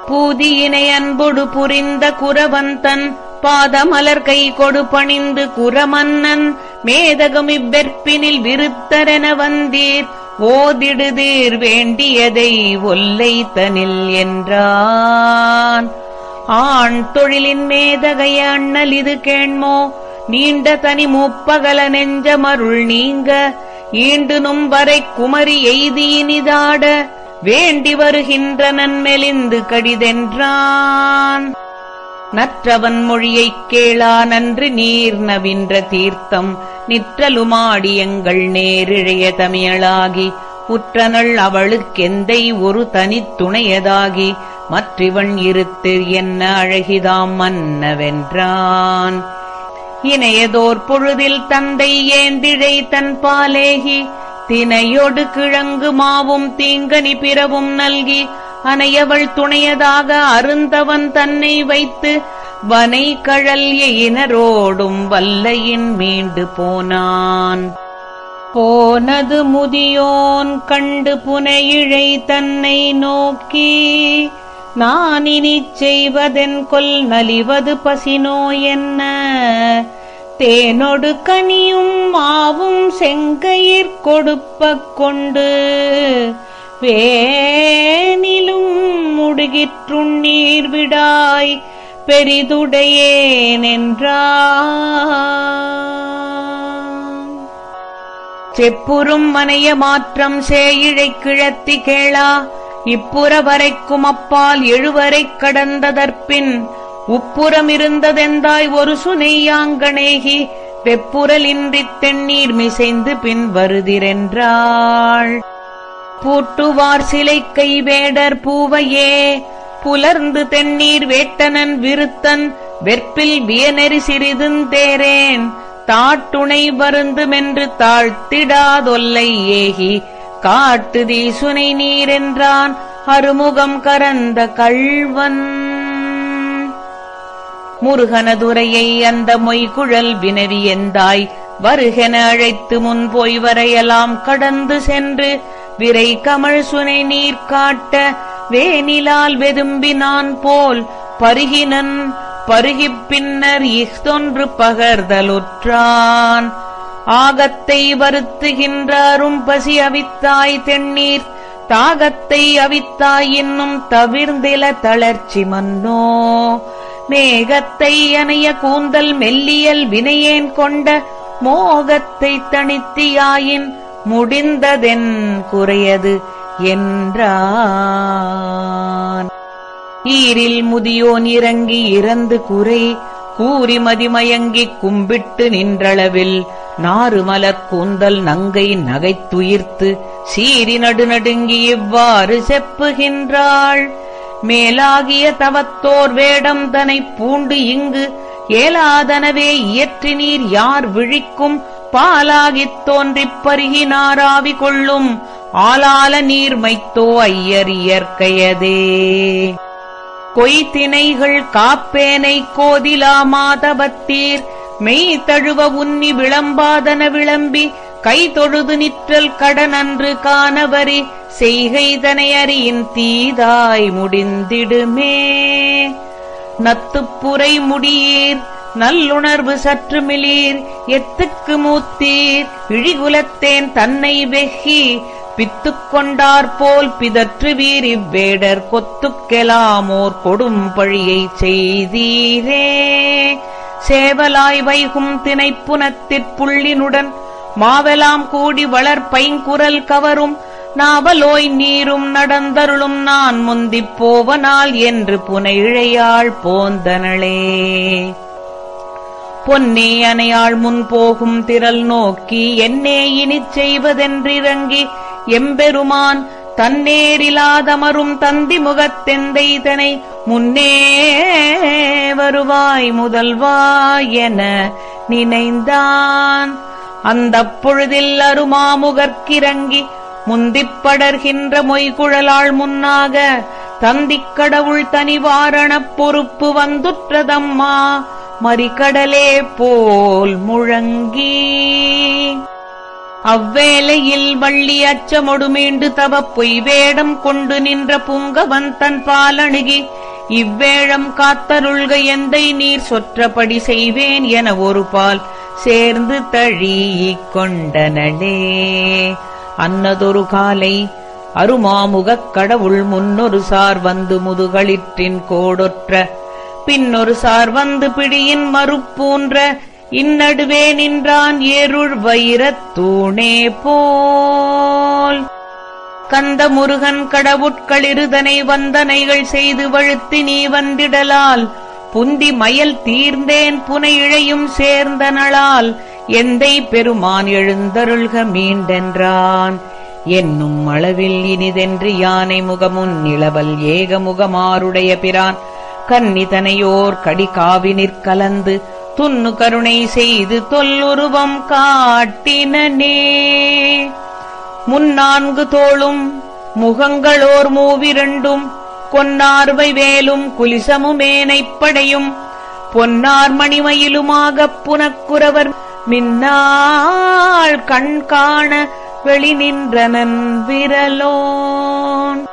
Speaker 1: பூதியினை அன்பொடு புரிந்த குரவந்தன் பாதமலர் கை கொடு பணிந்து குரமன்னன் மேதகம் இவ்வெற்பினில் விருத்தரென வந்தீர். ஓதிடுதீர் வேண்டியதை ஒல்லை தனில் என்றான். ஆண் தொழிலின் மேதகைய அண்ணல் இது கேண்மோ? நீண்ட தனி நெஞ்ச மருள் நீங்க. ஈண்டுனும் வரை குமரி எய்தியினிதாட வேண்டி வருகின்ற நன்மெலிந்து கடிதென்றான். நற்றவன் மொழியைக் கேளா நன்று நீர் நவின்ற தீர்த்தம். நிற்றலுமாடி எங்கள் நேரிழைய தமிழாகி உற்றனள் அவளுக்கெந்தை ஒரு தனித் துணையதாகி மற்றிவன் இருத்து என்ன அழகிதாம் மன்னவென்றான். இணையதோர் பொழுதில் தந்தை ஏந்திழை தன் பாலேகி தினையொடு கிழங்கு மாவும் தீங்கனி பிறவும் நல்கி அனையவள் துணையதாக அருந்தவன் தன்னை வைத்து வனை கழல் எயினரோடும் வல்லையின் மீண்டு போனான். போனது முதியோன் கண்டு புனையிழை தன்னை நோக்கி நான் இனிச் செய்வதென் கொல் நலிவது பசினோ என்ன? தேனொடு கனியும் மாவும் செங்கயிற் கொடுப்ப கொண்டு வேனிலும் முடுகிற்றுண்ணீர் விடாய் பெரிதுடையேனென்றான். செப்புறும் மனைய மாற்றம் சேயிழை கிழத்தி கேளா. இப்புற வரைக்கும் அப்பால் எழுவரைக் கடந்ததற்பின் உப்புறமிருந்ததெந்தாய் ஒரு சுனையாங்கணேகி வெப்புரலின்றித் தென்னீர் மிசைந்து பின் வருதிரென்றாள். பூட்டுவார் சிலை கைவேடர் பூவையே புலர்ந்து தென்னீர் வேட்டனன் விருத்தன் வெற்பில் வியநெறி சிறிதுந்தேரேன் தாட்டுணை வருந்துமென்று தாழ்த்திடாதொல்லை ஏகி காட்டுதி தீசுனை நீரென்றான் அருமுகம் கரந்த கள்வன். முருகனதுரையை அந்த மொய்குழல் வினவி எந்தாய்? வருகென அழைத்து முன் போய் வரையலாம் கடந்து சென்று விரை கமழ் சுனை நீர் காட்ட வேனிலால் வெதும்பினான் போல் பருகினன் பருகிப் பின்னர் இஃதொன்று பகர்தலுற்றான். ஆகத்தை வருத்துகின்ற அரும்பசி அவித்தாய் தென்னீர் தாகத்தை அவித்தாய் என்னும் தவிர்ந்தில தளர்ச்சி மன்னோ. மேகத்தை அணைய கூந்தல் மெல்லியல் வினையேன் கொண்ட மோகத்தை தனித்தியாயின் முடிந்ததென் குறையது. என்றான். ஈரில் முதியோன் இறங்கி இறந்து குறை கூறி மதிமயங்கிக் கும்பிட்டு நின்றளவில் நாறுமலக் கூந்தல் நங்கை நகைத்துயிர்த்து சீறி நடுநடுங்கி இவ்வாறு செப்புகின்றாள். மேலாகிய தவத்தோர் வேடம் தனை பூண்டு இங்கு ஏலாதனவே இயற்றி நீர் யார் விழிக்கும் பாலாகித் தோன்றிப் பருகினாராவி கொள்ளும் ஆலால நீர்மைத்தோ ஐயர் இயற்கையதே. கொய்தினைகள் காப்பேனை கோதிலா மாதவத்தீர். மெய் தழுவ உன்னி விளம்பாதன விளம்பி. கை தொழுது நிற்றல் கடனன்று காணவரி. செய்கைதனை அறியின் தீதாய் முடிந்திடுமே. நத்துப்புரை முடியீர். நல்லுணர்வு சற்று மிளீர். எத்துக்கு மூத்தீர். இழிகுலத்தேன் தன்னை வெகி. பித்துக் கொண்டாற்போல் பிதற்று வீர் இவ்வேடர் கொத்துக்கெலாமோர் கொடும் பழியைச் செய்தீரே. சேவலாய் வைகும் திணைப்புனத்திற்புள்ளினுடன் மாவெலாம் கூடி வளர் பைங்குரல் கவரும் நாவலோய் நீரும் நடந்தருளும் நான் முந்திப் போவனால் என்று புனை இழையாள் போந்தனளே. பொன்னே அணையாள் முன் போகும் திரள் நோக்கி என்னே இனிச் செய்வதென்றிறங்கி எம்பெருமான் தன்னேரிலாதமரும் தந்தி முகத்தெந்தைதனை முன்னே வருவாய் முதல்வாய் என நினைந்தான். அந்தப் பொழுதில் அருமாமுகற்கிறங்கி முந்திப் படர்கின்ற மொய்குழலாள் முன்னாக தந்திக் கடவுள் தனிவாரணப் பொறுப்பு வந்துற்றதம்மா மறிக்கடலே போல் முழங்கி. அவ்வேளையில் வள்ளி அச்சமொடு மீண்டு தவ பொய் வேடம் கொண்டு நின்ற புங்கவன் தன் பாலணுகி இவ்வேழம் காத்தருள்க எந்தை நீர் சொற்றபடி செய்வேன் என ஒரு பால் சேர்ந்து தழீக் கொண்டனடே அன்னதொரு காலை அருமாமுகக் கடவுள் முன்னொரு சார் வந்து முதுகளிற்றின் கோடொற்ற பின்னொரு சார் வந்து பிடியின் மறுப்பூன்ற இந்நடுவே நின்றான் ஏருள் வைரத் தூணே போல். கந்த முருகன் கடவுட்களிருதனை வந்தனைகள் செய்து வழுத்தி நீ வந்திடலால். புந்தி மயல் தீர்ந்தேன் புனை இழையும் சேர்ந்தனளால். எந்தை பெருமான் எழுந்தருள்க மீண்டென்றான். என்னும் அளவில் இனிதென்று யானை முகமுன் நிலவல் ஏகமுகமாருடைய பிரான். கன்னிதனையோர் கடிகாவி நிற்கலந்து துன்னு கருணை செய்து தொல்லுருவம் காட்டினனே. முன்னான்கு தோளும் முகங்களோர் மூவிரண்டும் கொன்னார்வை வேலும் குலிசமுமேனைப் படையும் பொன்னார் மணிமயிலுமாகப் புனக்குறவர் மின்னாள் கண் காண வெளி நின்றனன் விரலோன்.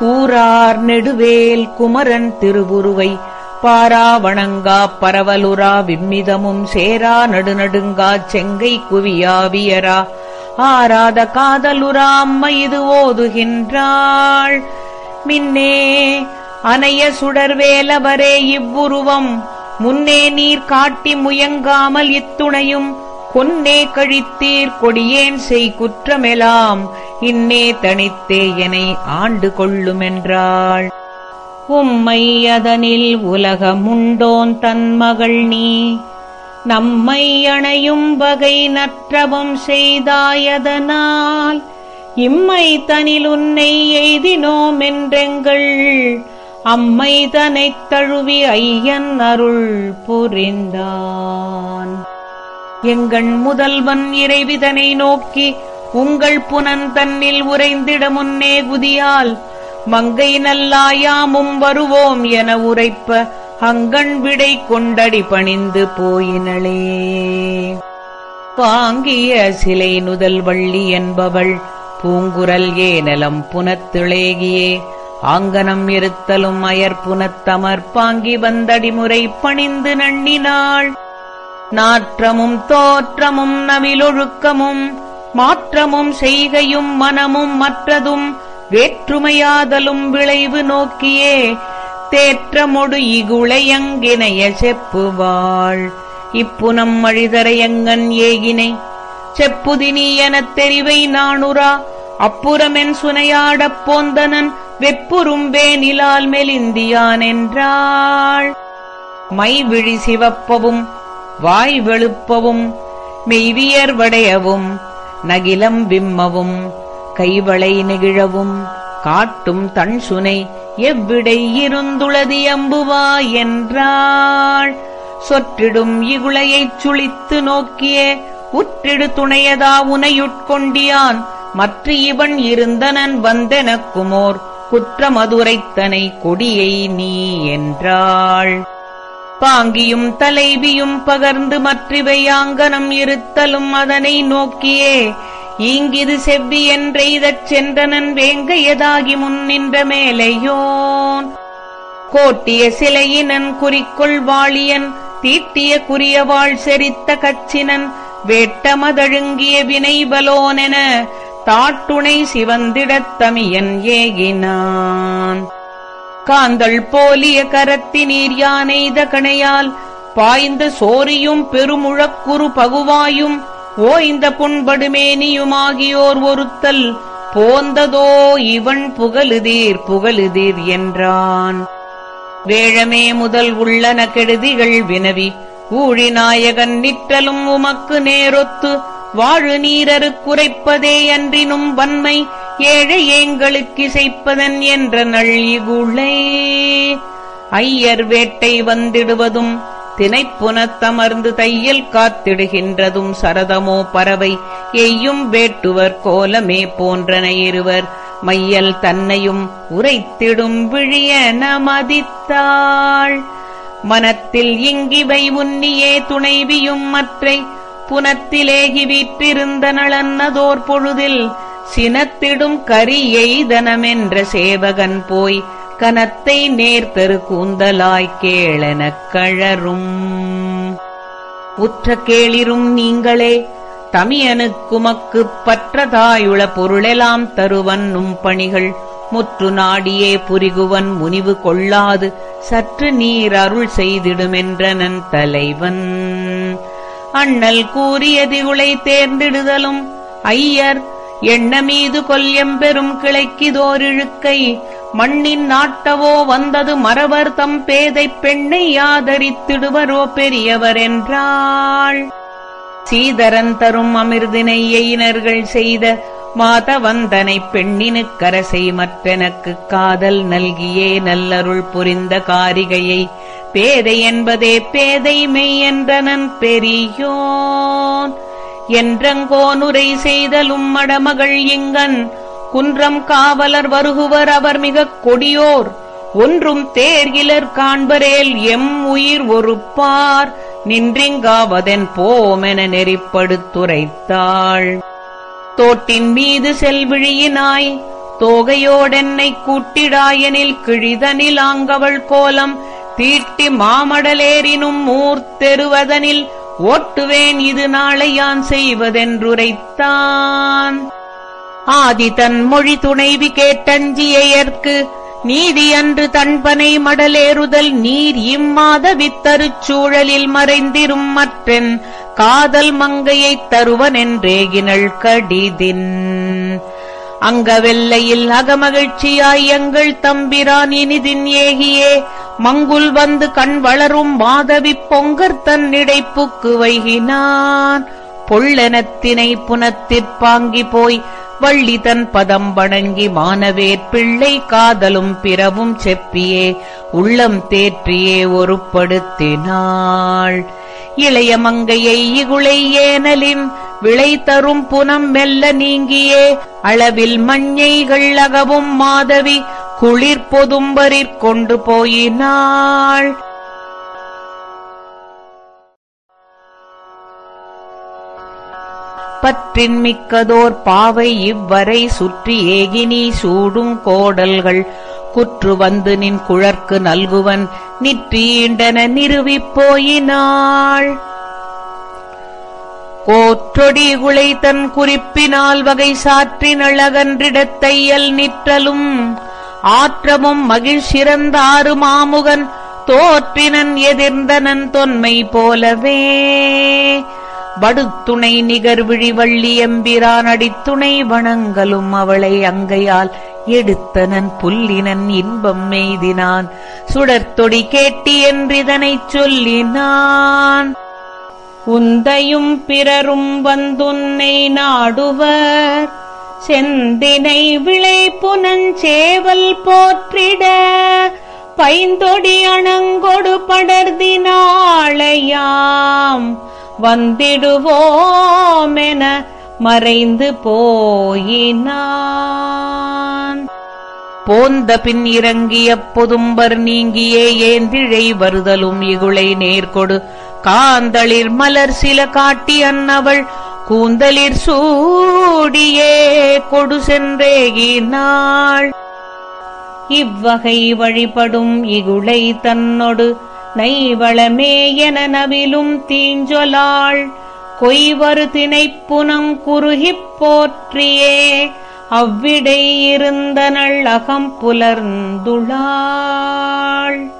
Speaker 1: கூறார் நெடுவேல் குமரன் திருவுருவை பாரா வணங்கா பரவலுரா விம்மிதமும் சேரா நடுநடுங்கா செங்கை குவியாவியரா ஆராத காதலுரா அம்மை இது ஓதுகின்றாள். மின்னே அனைய சுடர்வேலவரே இவ்வுருவம். முன்னே நீர் காட்டி முயங்காமல் இத்துணையும். கொன்னே கழித்தீர் கொடியேன் செய் குற்றமெலாம் இன்னே தனித்தே எனை ஆண்டு கொள்ளுமென்றாள். உம்மை அதனில் உலகமுண்டோன் தன் மகள் நீ. நம்மை அணையும் வகை நற்றவம் செய்தாயதனால் இம்மை தனில் உன்னை எய்தினோம் என்றெங்கள் அம்மை தனைத் தழுவி ஐயன் அருள் புரிந்தான். எங்கண் முதல்வன் இறைவிதனை நோக்கி உங்கள் புனன் தன்னில் உறைந்திட முன்னே குதியால் மங்கை நல்லாயாமும் வருவோம் என உரைப்ப அங்கண் விடை கொண்டடி பணிந்து போயினளே. பாங்கிய சிலை நுதல் வள்ளி என்பவள் பூங்குரல் ஏனலம் புனத்திளேகியே ஆங்கனம் இருத்தலும் அயற்புனத்தமர் பாங்கி வந்தடிமுறை பணிந்து நண்ணினாள். நாற்றமும் தோற்றமும் நவிலொழுக்கமும் மாற்றமும் செய்கையும் மனமும் மற்றதும் வேற்றுமையாதலும் விளைவு நோக்கியே தேற்றமொடு இகுளையங்கினைய செப்புவாள். இப்புனம் மழிதரையங்கன் ஏகினை செப்புதினி எனத் தெரிவை நாணுரா அப்புறமென் சுனையாடப் போந்தனன் வெப்புறும் வேனிலால் மெலிந்தியான் என்றாள். மைவிழி சிவப்பவும் வாய் வெளுப்பவும் மெய்வியர் வடையவும் நகிலம் விம்மவும் கைவளை நெகிழவும். காட்டும் தன் சுனை எவ்விடை இருந்துளது எம்புவா என்றாள். சொற்றிடும் இகுளையைச் சுளித்து நோக்கியே உற்றிடு துணையதா உனையுட்கொண்டியான். மற்ற இவன் இருந்தனன் வந்தெனக்குமோர் குற்றமதுரைத்தனை கொடியை நீ என்றாள். பாங்கியும் தலைவியும் பகர்ந்து மற்றிவை ஆங்கனம் இருத்தலும் அதனை நோக்கியே ஈங்கிது செவ்வி என்றெய்தச் சென்றனன் வேங்கையதாகி முன்னின்ற மேலையோன். கோட்டிய சிலையினன் குறிக்கொள் வாழியன் தீட்டிய குறியவாள் செரித்த கச்சினன் வேட்டமதழுங்கிய வினைபலோனென தாட்டுணை சிவந்திடத் தமியன் ஏகினான். காந்தள் போலிய கரத்தினீர் யானைத கணையால் பாய்ந்த சோரியும் பெருமுழக்குறு பகுவாயும் ஓய்ந்த புண்படுமேனியுமாகியோர் ஒருத்தல் போந்ததோ இவன் புகழுதீர் புகழுதீர் என்றான். வேழமே முதல் உள்ளன கெடுதிகள் வினவி ஊழிநாயகன் நிற்றலும் உமக்கு நேரொத்து வாழு நீரரு குறைப்பதே அன்றினும் வன்மை ஏழை ஏங்களுக்கிசைப்பதன் என்ற நள்ளிகுளே ஐயர் வேட்டை வந்திடுவதும் தினைப்புனத்தமர்ந்து தையல் காத்திடுகின்றதும் சரதமோ பறவை எய்யும் வேட்டுவர் கோலமே போன்றன இருவர். மையல் தன்னையும் உரைத்திடும் விழிய நமதித்தாள். மனத்தில் இங்கிவை உன்னியே துணைவியும் மற்றை புனத்திலேகி வீற்றிருந்த நளன்னதோர் பொழுதில் சினத்திடும் கரி எய்தனமென்ற சேவகன் போய் கனத்தை நேர்த்தரு கூந்தலாய்க் கேளெனக் கழறும். உற்ற கேளிரும் நீங்களே தமியனுக்குமக்குப் பற்றதாயுள பொருளெலாம் தருவன்னும் பணிகள் முற்று நாடியே புரிகுவன் முனிவு கொள்ளாது சற்று நீர் அருள் செய்திடுமென்றனன் தலைவன். அண்ணல் கூறியதிகுளை தேர்ந்திடுதலும் ஐயர் எண்ண மீது கொல்யம்பெரும் கிளைக்கிதோரிழுக்கை மண்ணின் நாட்டவோ வந்தது மறவர் தம் பேதைப் பெண்ணை ஆதரித்திடுவரோ பெரியவர் என்றாள். சீதரன் தரும் அமிர்தினை எயினர்கள் செய்த மாதவந்தனை பெண்ணினுக்கரசை மற்றெனக்குக் காதல் நல்கியே நல்லருள் புரிந்த காரிகையை பேதை என்பதே பேதை மெய் என்றனன் பெரியோன். என்றங்கோனுரை செய்தலும் மடமகள் இங்கன். குன்றம் காவலர் வருகுவர் அவர் மிகக் கொடியோர். ஒன்றும் தேர்கிலர் காண்பரேல் எம் உயிர் ஒருப்பார். நின்றிங்காவதென் போமென நெறிப்படுத்துரைத்தாள் தோட்டின் மீது செல்விழியினாய் தோகையோடென்னை கூட்டிடாயனில் கிழிதனில் ஆங்கவள் கோலம். தீட்டி மாமடலேறினும் மூர்த்தெருவதனில் ஓட்டுவேன் இது நாளை யான் செய்வதென்றுரைத்தான். ஆதி தன் மொழி துணைவி கேட்டஞ்சியற்கு நீதி அன்று தன்பனை மடலேறுதல் நீர் இம்மாத வித்தருச் சூழலில் மறைந்திரும் மற்றென் காதல் மங்கையைத் தருவனென்றேகினள் கடிதின். அங்கவெல்லையில் அகமகிழ்ச்சியாய் எங்கள் தம்பிரான் இனிதின் ஏகியே மங்குல் வந்து கண் வளரும் மாதவி பொங்கர் தன்னிடைப்புக்கு வைகினான். பொள்ளெனத்தினை புனத்திற்பாங்கி போய் வள்ளி தன் பதம் வணங்கி மானவேற் பிள்ளை காதலும் பிறவும் செப்பியே உள்ளம் தேற்றியே ஒருப்படுத்தினாள். இளைய மங்கையை இகுளை ஏனலின் விளை தரும் புனம் மெல்ல நீங்கியே அளவில் மஞ்சைகள் அகவும் மாதவி குளிர் பொதும்பரிற் கொண்டு போயினாள். பற்றின் மிக்கதோர் பாவை இவ்வரை சுற்றி ஏகினி சூடும் கோடல்கள். குற்று வந்து நின் குழற்கு நல்குவன் நிற்றீண்டன நிறுவிப் போயினாள். கோற்றொடி குளை தன் குறிப்பினால் வகை சாற்றின் அழகன்றிடத்தையல் நிற்றலும். ஆற்றமும் மகிழ்ச்சிறந்தாறு மாமுகன் தோற்றினன் எதிர்ந்தனன் தொன்மை போலவே. வடுத்துணை நிகர்விழி விழிவள்ளி எம்பிரான் அடித்துணை வணங்கலும் அவளை அங்கையால் எடுத்தனன் புல்லினன் இன்பம் மெய்தினான். சுடர்த்தொடி கேட்டி என்றிதனைச் சொல்லினான். உந்தையும் பிறரும் வந்துன்னை நாடுவர். செந்தினை விளை புனஞ்சேவல் போற்றிட பைந்தொடி அணங்கொடு படர்தினாளையாம் வந்திடுவோமென மறைந்து போயினான். போந்த பின் இறங்கிய பொதும்பர் நீங்கியே ஏந்திழை வருதலும் இகுளை நேர்கொடு. காந்தளிர் மலர் சில காட்டி அன்னவள் கூந்தலிற் சூடியே கொடு சென்றேகினாள் இவ்வகை வழிபடும் இகுளை தன்னொடு நைவளமே என நவிலும் தீஞ்சொலாள். கொய்வரு திணைப்புனம் குறுகிப் போற்றியே அவ்விடை இருந்தனள் அகம் புலர்ந்துளாள்.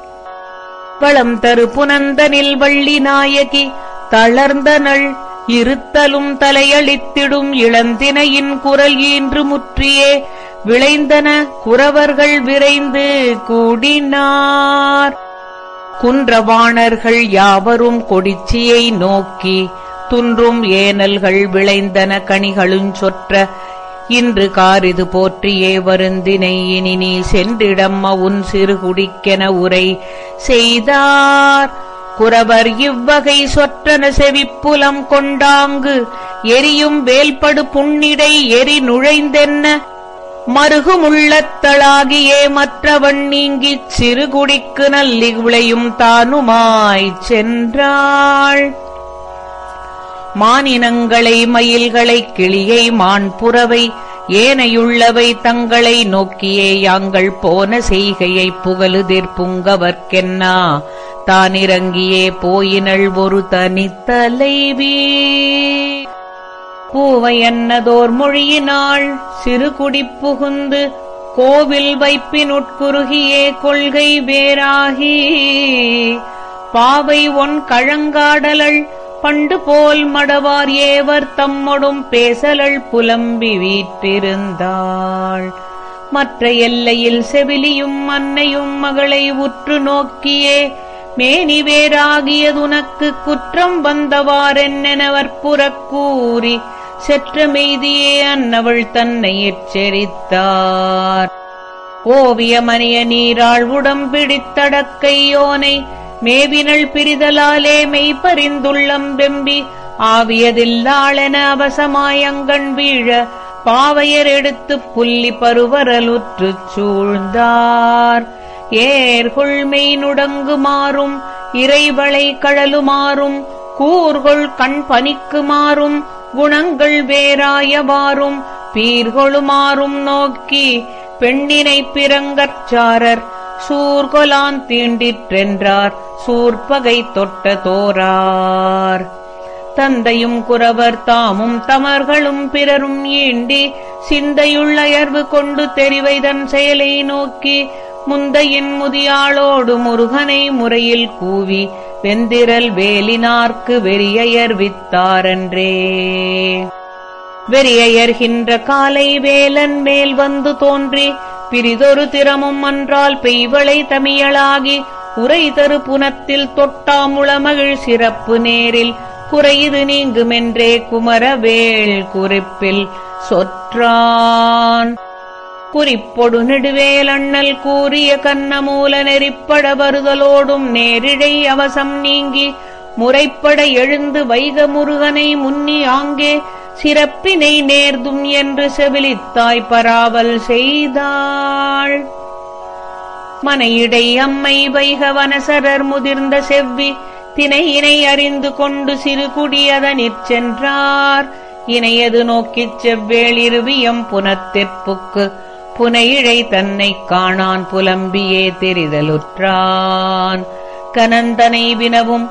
Speaker 1: வளம் தரு புனந்தனில் வள்ளி நாயகி தளர்ந்தனள் இருத்தலும் தலையளித்திடும் இளந்தினையின் குரல் ஈன்று முற்றியே. விளைந்தன குறவர்கள் விரைந்து கூடினார். குன்றவாணர்கள் யாவரும் கொடிச்சியை நோக்கி துன்றும் ஏனல்கள் விளைந்தன கனிகளுஞ் சொற்ற. இன்று காரிது போற்றியே வருந்தினை இனி நீ சென்றிடம் உன் சிறுகுடிக்கென உரை செய்தார். குறவர் இவ்வகை சொற்றன செவிப்புலம் கொண்டாங்கு எரியும் வேல்படு புன்னிடை எரி நுழைந்தென்ன? மருகுமுள்ளத்தளாகியே மற்றவன் நீங்கிச் சிறுகுடிக்கு நல்லி விளையும் தானுமாய்ச் சென்றாள். மானினங்களை மயில்களை கிளியை மான்புறவை ஏனையுள்ளவை தங்களை நோக்கியே யாங்கள் போன செய்கையைப் புகழுதிர் புங்கவர்க்கென்னா? தானிறங்கியே போயினள் ஒரு தனித்தலைவி. பூவையன்னதோர் மொழியினாள் சிறுகுடி புகுந்து கோவில் வைப்பினுட்குறுகியே கொள்கை வேறாகி. பாவை ஒன் கழங்காடலள் பண்டு போல் மடவார் ஏவர் தம்மொடும் பேசலள் புலம்பி வீற்றிருந்தாள். மற்ற எல்லையில் செவிலியும் அன்னையும் மகளை உற்று நோக்கியே மேனி வேறாகியதுனக்கு குற்றம் வந்தவாறென்னெனவர் புறக்கூறி செற்ற மெய்தியே அன்னவள் தன்னை எச்சரித்தார். ஓவியமணிய நீராள் உடம்பிடித்தடக்கையோனை மேவினள் பிரிதலாலே மெய்ப்பறிந்துள்ளம் வெம்பி ஆவியதில்லாளென அவசமாயங்கண் வீழ பாவையர் எடுத்துப் புள்ளி பருவரலுற்றுச் சூழ்ந்தார். ஏர்கொள்மை மெய்நுடங்குமாறும் இறைவளை கழலுமாறும் கூர்கொள் கண் பனிக்குமாறும் குணங்கள் வேறாயவாறும் பீர்கொளுமாறும் நோக்கி பெண்ணினை பிறங்கற்சாரர் சூர்கொலான் தீண்டிற்றென்றார். சூர்பகை தொட்ட தோரார். தந்தையும் குறவர் தாமும் தமர்களும் பிறரும் ஈண்டி சிந்தையுள்ளயர்வு கொண்டு தெரிவைதன் செயலை நோக்கி முந்தையின் முதியாளோடு முருகனை முறையில் கூவி வெந்திரல் வேலினார்க்கு வெறியயர் வித்தாரன்றே. வெறியயர்கின்ற காலை வேலன் மேல் வந்து தோன்றி பிரிதொரு திறமும் அன்றால் பெய்வளை தமியலாகி உரை தரு புனத்தில் தொட்டாமுளமகிழ் சிறப்பு நேரில் குறையுது நீங்குமென்றே குமரவேள் குறிப்பில் சொற்றான். குறிப்பொடு நெடுவேலண்ணல் கூறிய கண்ணமூல நெறிப்பட வருதலோடும் நேரிழை அவசம் நீங்கி முறைப்பட எழுந்து வைக முருகனை முன்னி ஆங்கே சிறப்பினை நேர்தும் என்று செவிலித்தாய் பராவல் செய்தாள். மனையிடை அம்மை வைகவனசரர் முதிர்ந்த செவ்வி தினையினை அறிந்து கொண்டு சிறு குடியதனிற் சென்றார். இணையது நோக்கிச் செவ்வேளிருவியம் புனத்திற்புக்கு புனையிழை தன்னை காணான் புலம்பியே தெரிதலுற்றான். கனந்தனை வினவும்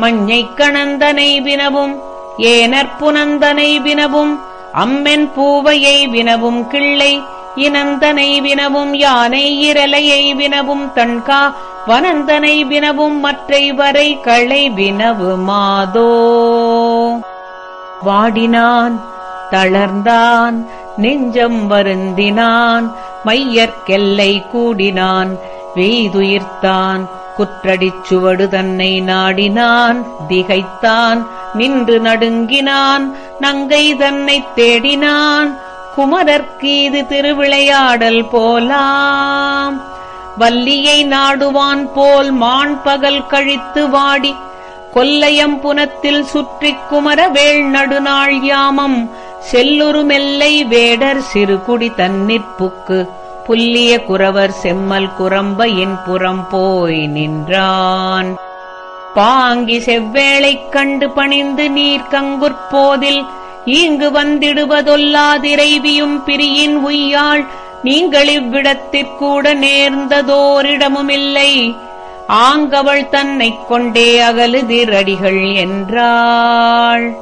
Speaker 1: மஞ்சைக் கணந்தனை வினவும் ஏனற்புனந்தனை வினவும் அம்மென் பூவையை வினவும் கிள்ளை இனந்தனை வினவும் யானை இரலையை வினவும் தன்கா வனந்தனை வினவும் மற்றை வரை களை வினவு மாதோ. வாடினான் தளர்ந்தான் நெஞ்சம் வருந்தினான் மையற்கெல்லை கூடினான் வெய்துயிர்த்தான் குற்றடிச் சுவடு தன்னை நாடினான் திகைத்தான் நின்று நடுங்கினான் நங்கை தன்னைத் தேடினான் குமரர்க்கு இது திருவிளையாடல் போலாம். வல்லியை நாடுவான் போல் மான் பகல் கழித்து வாடி கொல்லையம் புனத்தில் சுற்றிக் குமரவேள் நடுநாள் யாமம் செல்லுரு மெல்லை வேடர் சிறுகுடி தன்னிற்புக்கு புல்லிய குறவர் செம்மல் குரம்பையின் புறம் போய் நின்றான். பாங்கி செவ்வேளைக் கண்டு பணிந்து நீர் கங்குற்போதில் இங்கு வந்திடுவதொல்லாதிரைவியும் பிரியின் உய்யாள் நீங்கள் இவ்விடத்திற்கூட நேர்ந்ததோரிடமுமில்லை. ஆங்கவள் தன்னைக் கொண்டே அகலுதிரடிகள் என்றாள்.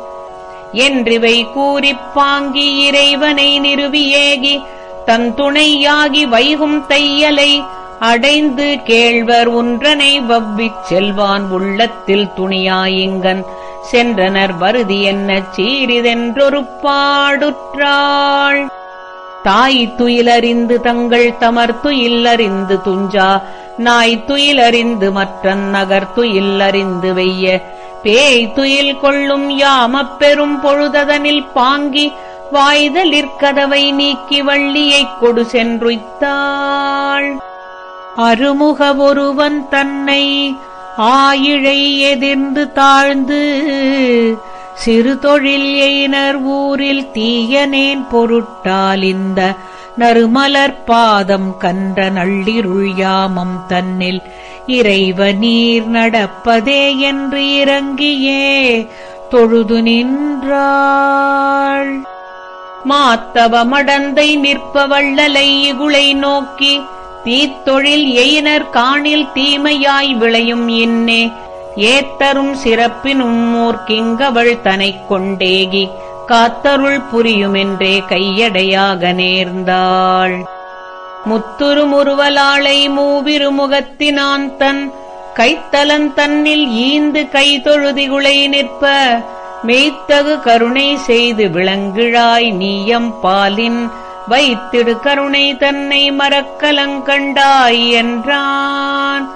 Speaker 1: என்றிவை கூறிப் பாங்கி இறைவனை நிறுவியேகி தன் துணையாகி வைகும் தையலை அடைந்து கேழ்வர் ஒன்றனை வவ்விச் செல்வான் உள்ளத்தில் துணியாயிங்கன். சென்றனர் வருதி என்ன சீரிதென்றொரு பாடுற்றாள் தாய் துயிலறிந்து தங்கள் தமர் துயிலறிந்து துஞ்சா. நாய் துயிலறிந்து மற்றன் நகர் துயிலறிந்து வெய்ய. பேய் துயில் கொள்ளும் யாமப் பெரும் பொழுததனில் பாங்கி. வாய்தலிற்கதவை நீக்கி வள்ளியைக் கொடு சென்றுய்த்தாள். அருமுக ஒருவன் தன்னை ஆயிழை எதிர்ந்து தாழ்ந்து சிறு தொழில் எயினர் ஊரில் தீயனேன் பொருட்டால் இந்த நறுமலர் பாதம் கன்ற நள்ளிருள் யாமம் தன்னில் இறைவ நீர் நடப்பதே என்று இறங்கியே தொழுது நின்றாள். மாத்தவ மடந்தை நிற்ப இகுளை நோக்கி தீத்தொழில் எயினர் காணில் தீமையாய் விளையும் இன்னே. ஏத்தரும் சிறப்பினும் மூர்க்கிங்கவள் தனைக் கொண்டேகி காத்தருள் புரியுமென்றே கையடையாக நேர்ந்தாள். முத்துரு முறுவலாளை மூவிருமுகத்தினான் தன் கைத்தலன் தன்னில் ஈந்து கைதொழுதிகுளை நிற்ப மெய்த்தகு கருணை செய்து விளங்கிழாய் நீயம் பாலின் வைத்திடு கருணை தன்னை மரக்கலங்கண்டாய் என்றான்.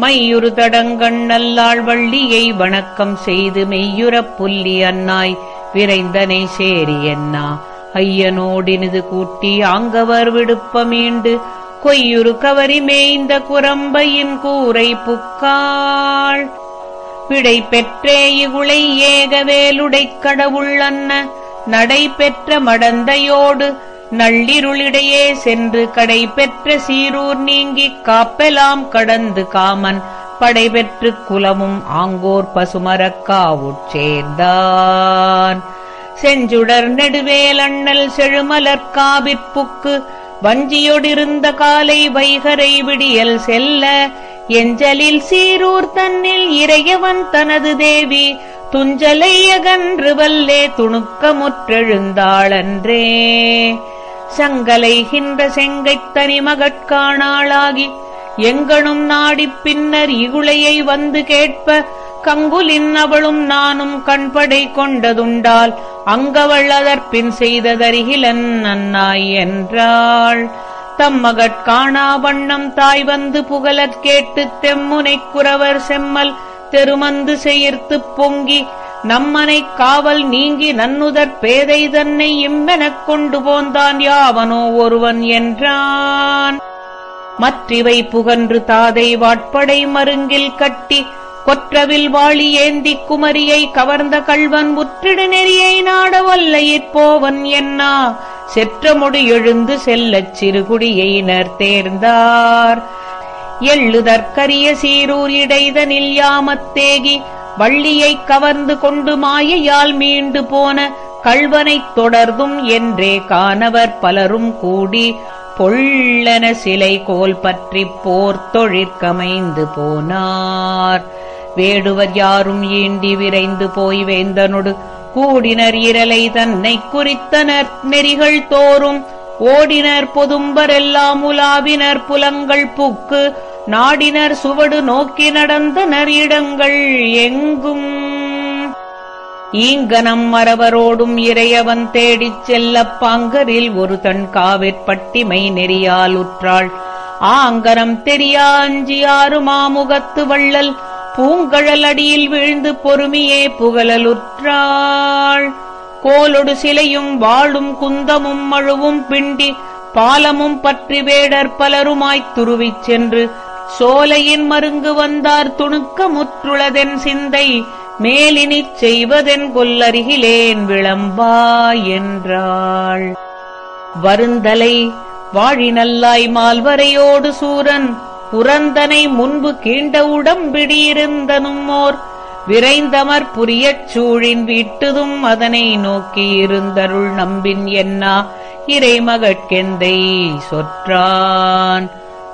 Speaker 1: மையுறு தடங்கண் நல்லாள் வள்ளியை வணக்கம் செய்து மெய்யுறப் புல்லி அன்னாய் விரைந்தனை சேரி என்னா. ஐயனோடினிது கூட்டி ஆங்கவர் விடுப்பமீண்டு கொய்யுறு கவரி மேய்ந்த குரம்பையின் கூரை புக்காள். பிழை பெற்றே இகுளை ஏகவேலுடைக் கடவுள் அன்ன. நடைபெற்ற மடந்தையோடு நள்ளிருளிடையே சென்று கடை பெற்ற சீரூர் நீங்கிக் காப்பெலாம் கடந்து காமன். படைபெற்று குலமும் ஆங்கோர் பசுமரக்காவுட் சேர்ந்தான். செஞ்சுடர் நெடுவேலண்ணல் செழுமலர்காவிற்புக்கு வஞ்சியொடிருந்த காலை வைகரை விடியல் செல்ல. எஞ்சலில் சீரூர் தன்னில் இறையவன் தனது தேவி துஞ்சலை அகன்று வல்லே துணுக்கமுற்றெழுந்தாளன்றே. சங்கலைகின்ற செங்கைத் தனிமகட்காணாளாகி எங்கனும் நாடிப் பின்னர் இகுளையை வந்து கேட்ப கங்குலின் அவளும் நானும் கண்படை கொண்டதுண்டால் அங்கவள் அதற்பின் செய்ததருகிலன் நன்னாய் என்றாள். தம்மகட் காணா வண்ணம் தாய் வந்து புகழற் கேட்டுத் தெம்முனைக் குறவர் செம்மல் தெருமந்து செயிர்த்துப் பொங்கி நம்மனைக் காவல் நீங்கி நன்னுதற் பேதை தன்னை இம்மெனக் கொண்டு போந்தான் யாவனோ ஒருவன் என்றான். மற்றிவை புகன்று தாதை வாட்படை மருங்கில் கட்டி கொற்றவில் வாழி ஏந்திக் குமரியை கவர்ந்த கள்வன் முற்றிடு நெறியை நாடவல்லையிற் போவன் என்னா? செற்றமுடி எழுந்து செல்லச் சிறுகுடியினர் தேர்ந்தார் எள்ளுதற்கரிய சீரூர் இடைதனில் யாமத்தேகி வள்ளியைக் கவர்ந்து கொண்டு மாயையால் மீண்டு போன கள்வனைத் தொடர்ந்தும் என்றே காணவர் பலரும் கூடி பொள்ளன சிலை கோல் பற்றிப் போர் தொழிற்கமைந்து போனார். வேடுவர் யாரும் ஈண்டி விரைந்து போய் வேந்தனொடு? கூடினர் இரலை தன்னை குறித்தனர் நெறிகள் தோறும். ஓடினர் பொதும்பரெல்லாம் உலாவினர் புலங்கள் புக்கு. நாடினர் சுவடு நோக்கி நடந்தனர் இடங்கள் எங்கும். ஈங்கனம் மறவரோடும் இறையவன் தேடிச் செல்லப் பாங்கரில் ஒரு தன் காவிற்பட்டிமை நெறியால் உற்றாள். ஆங்கரம் தெரியா அஞ்சியாறு மாமுகத்து வள்ளல். பூங்கழல் அடியில் வீழ்ந்து பொறுமையே புகழலுற்றாள். கோலொடு சிலையும் வாழும் குந்தமும் மழுவும் பிண்டி பாலமும் பற்றி வேடர் பலருமாய்த் துருவிச் சென்று சோலையின் மருங்கு வந்தார் துணுக்க முற்றுளதென் சிந்தை மேலினிச் செய்வதென் கொல்லருகிலேன் விளம்பா என்றாள். வருந்தலை வாழினல்லாய் மால்வரையோடு சூரன் புரந்தனை முன்பு கீண்ட உடம்பிடியிருந்தனும் ஓர் விரைந்தமர் புரியச் சூழின் வீட்டுதும் அதனை நோக்கியிருந்தருள் நம்பின் என்னா இறைமகட்கெந்தை சொற்றான்.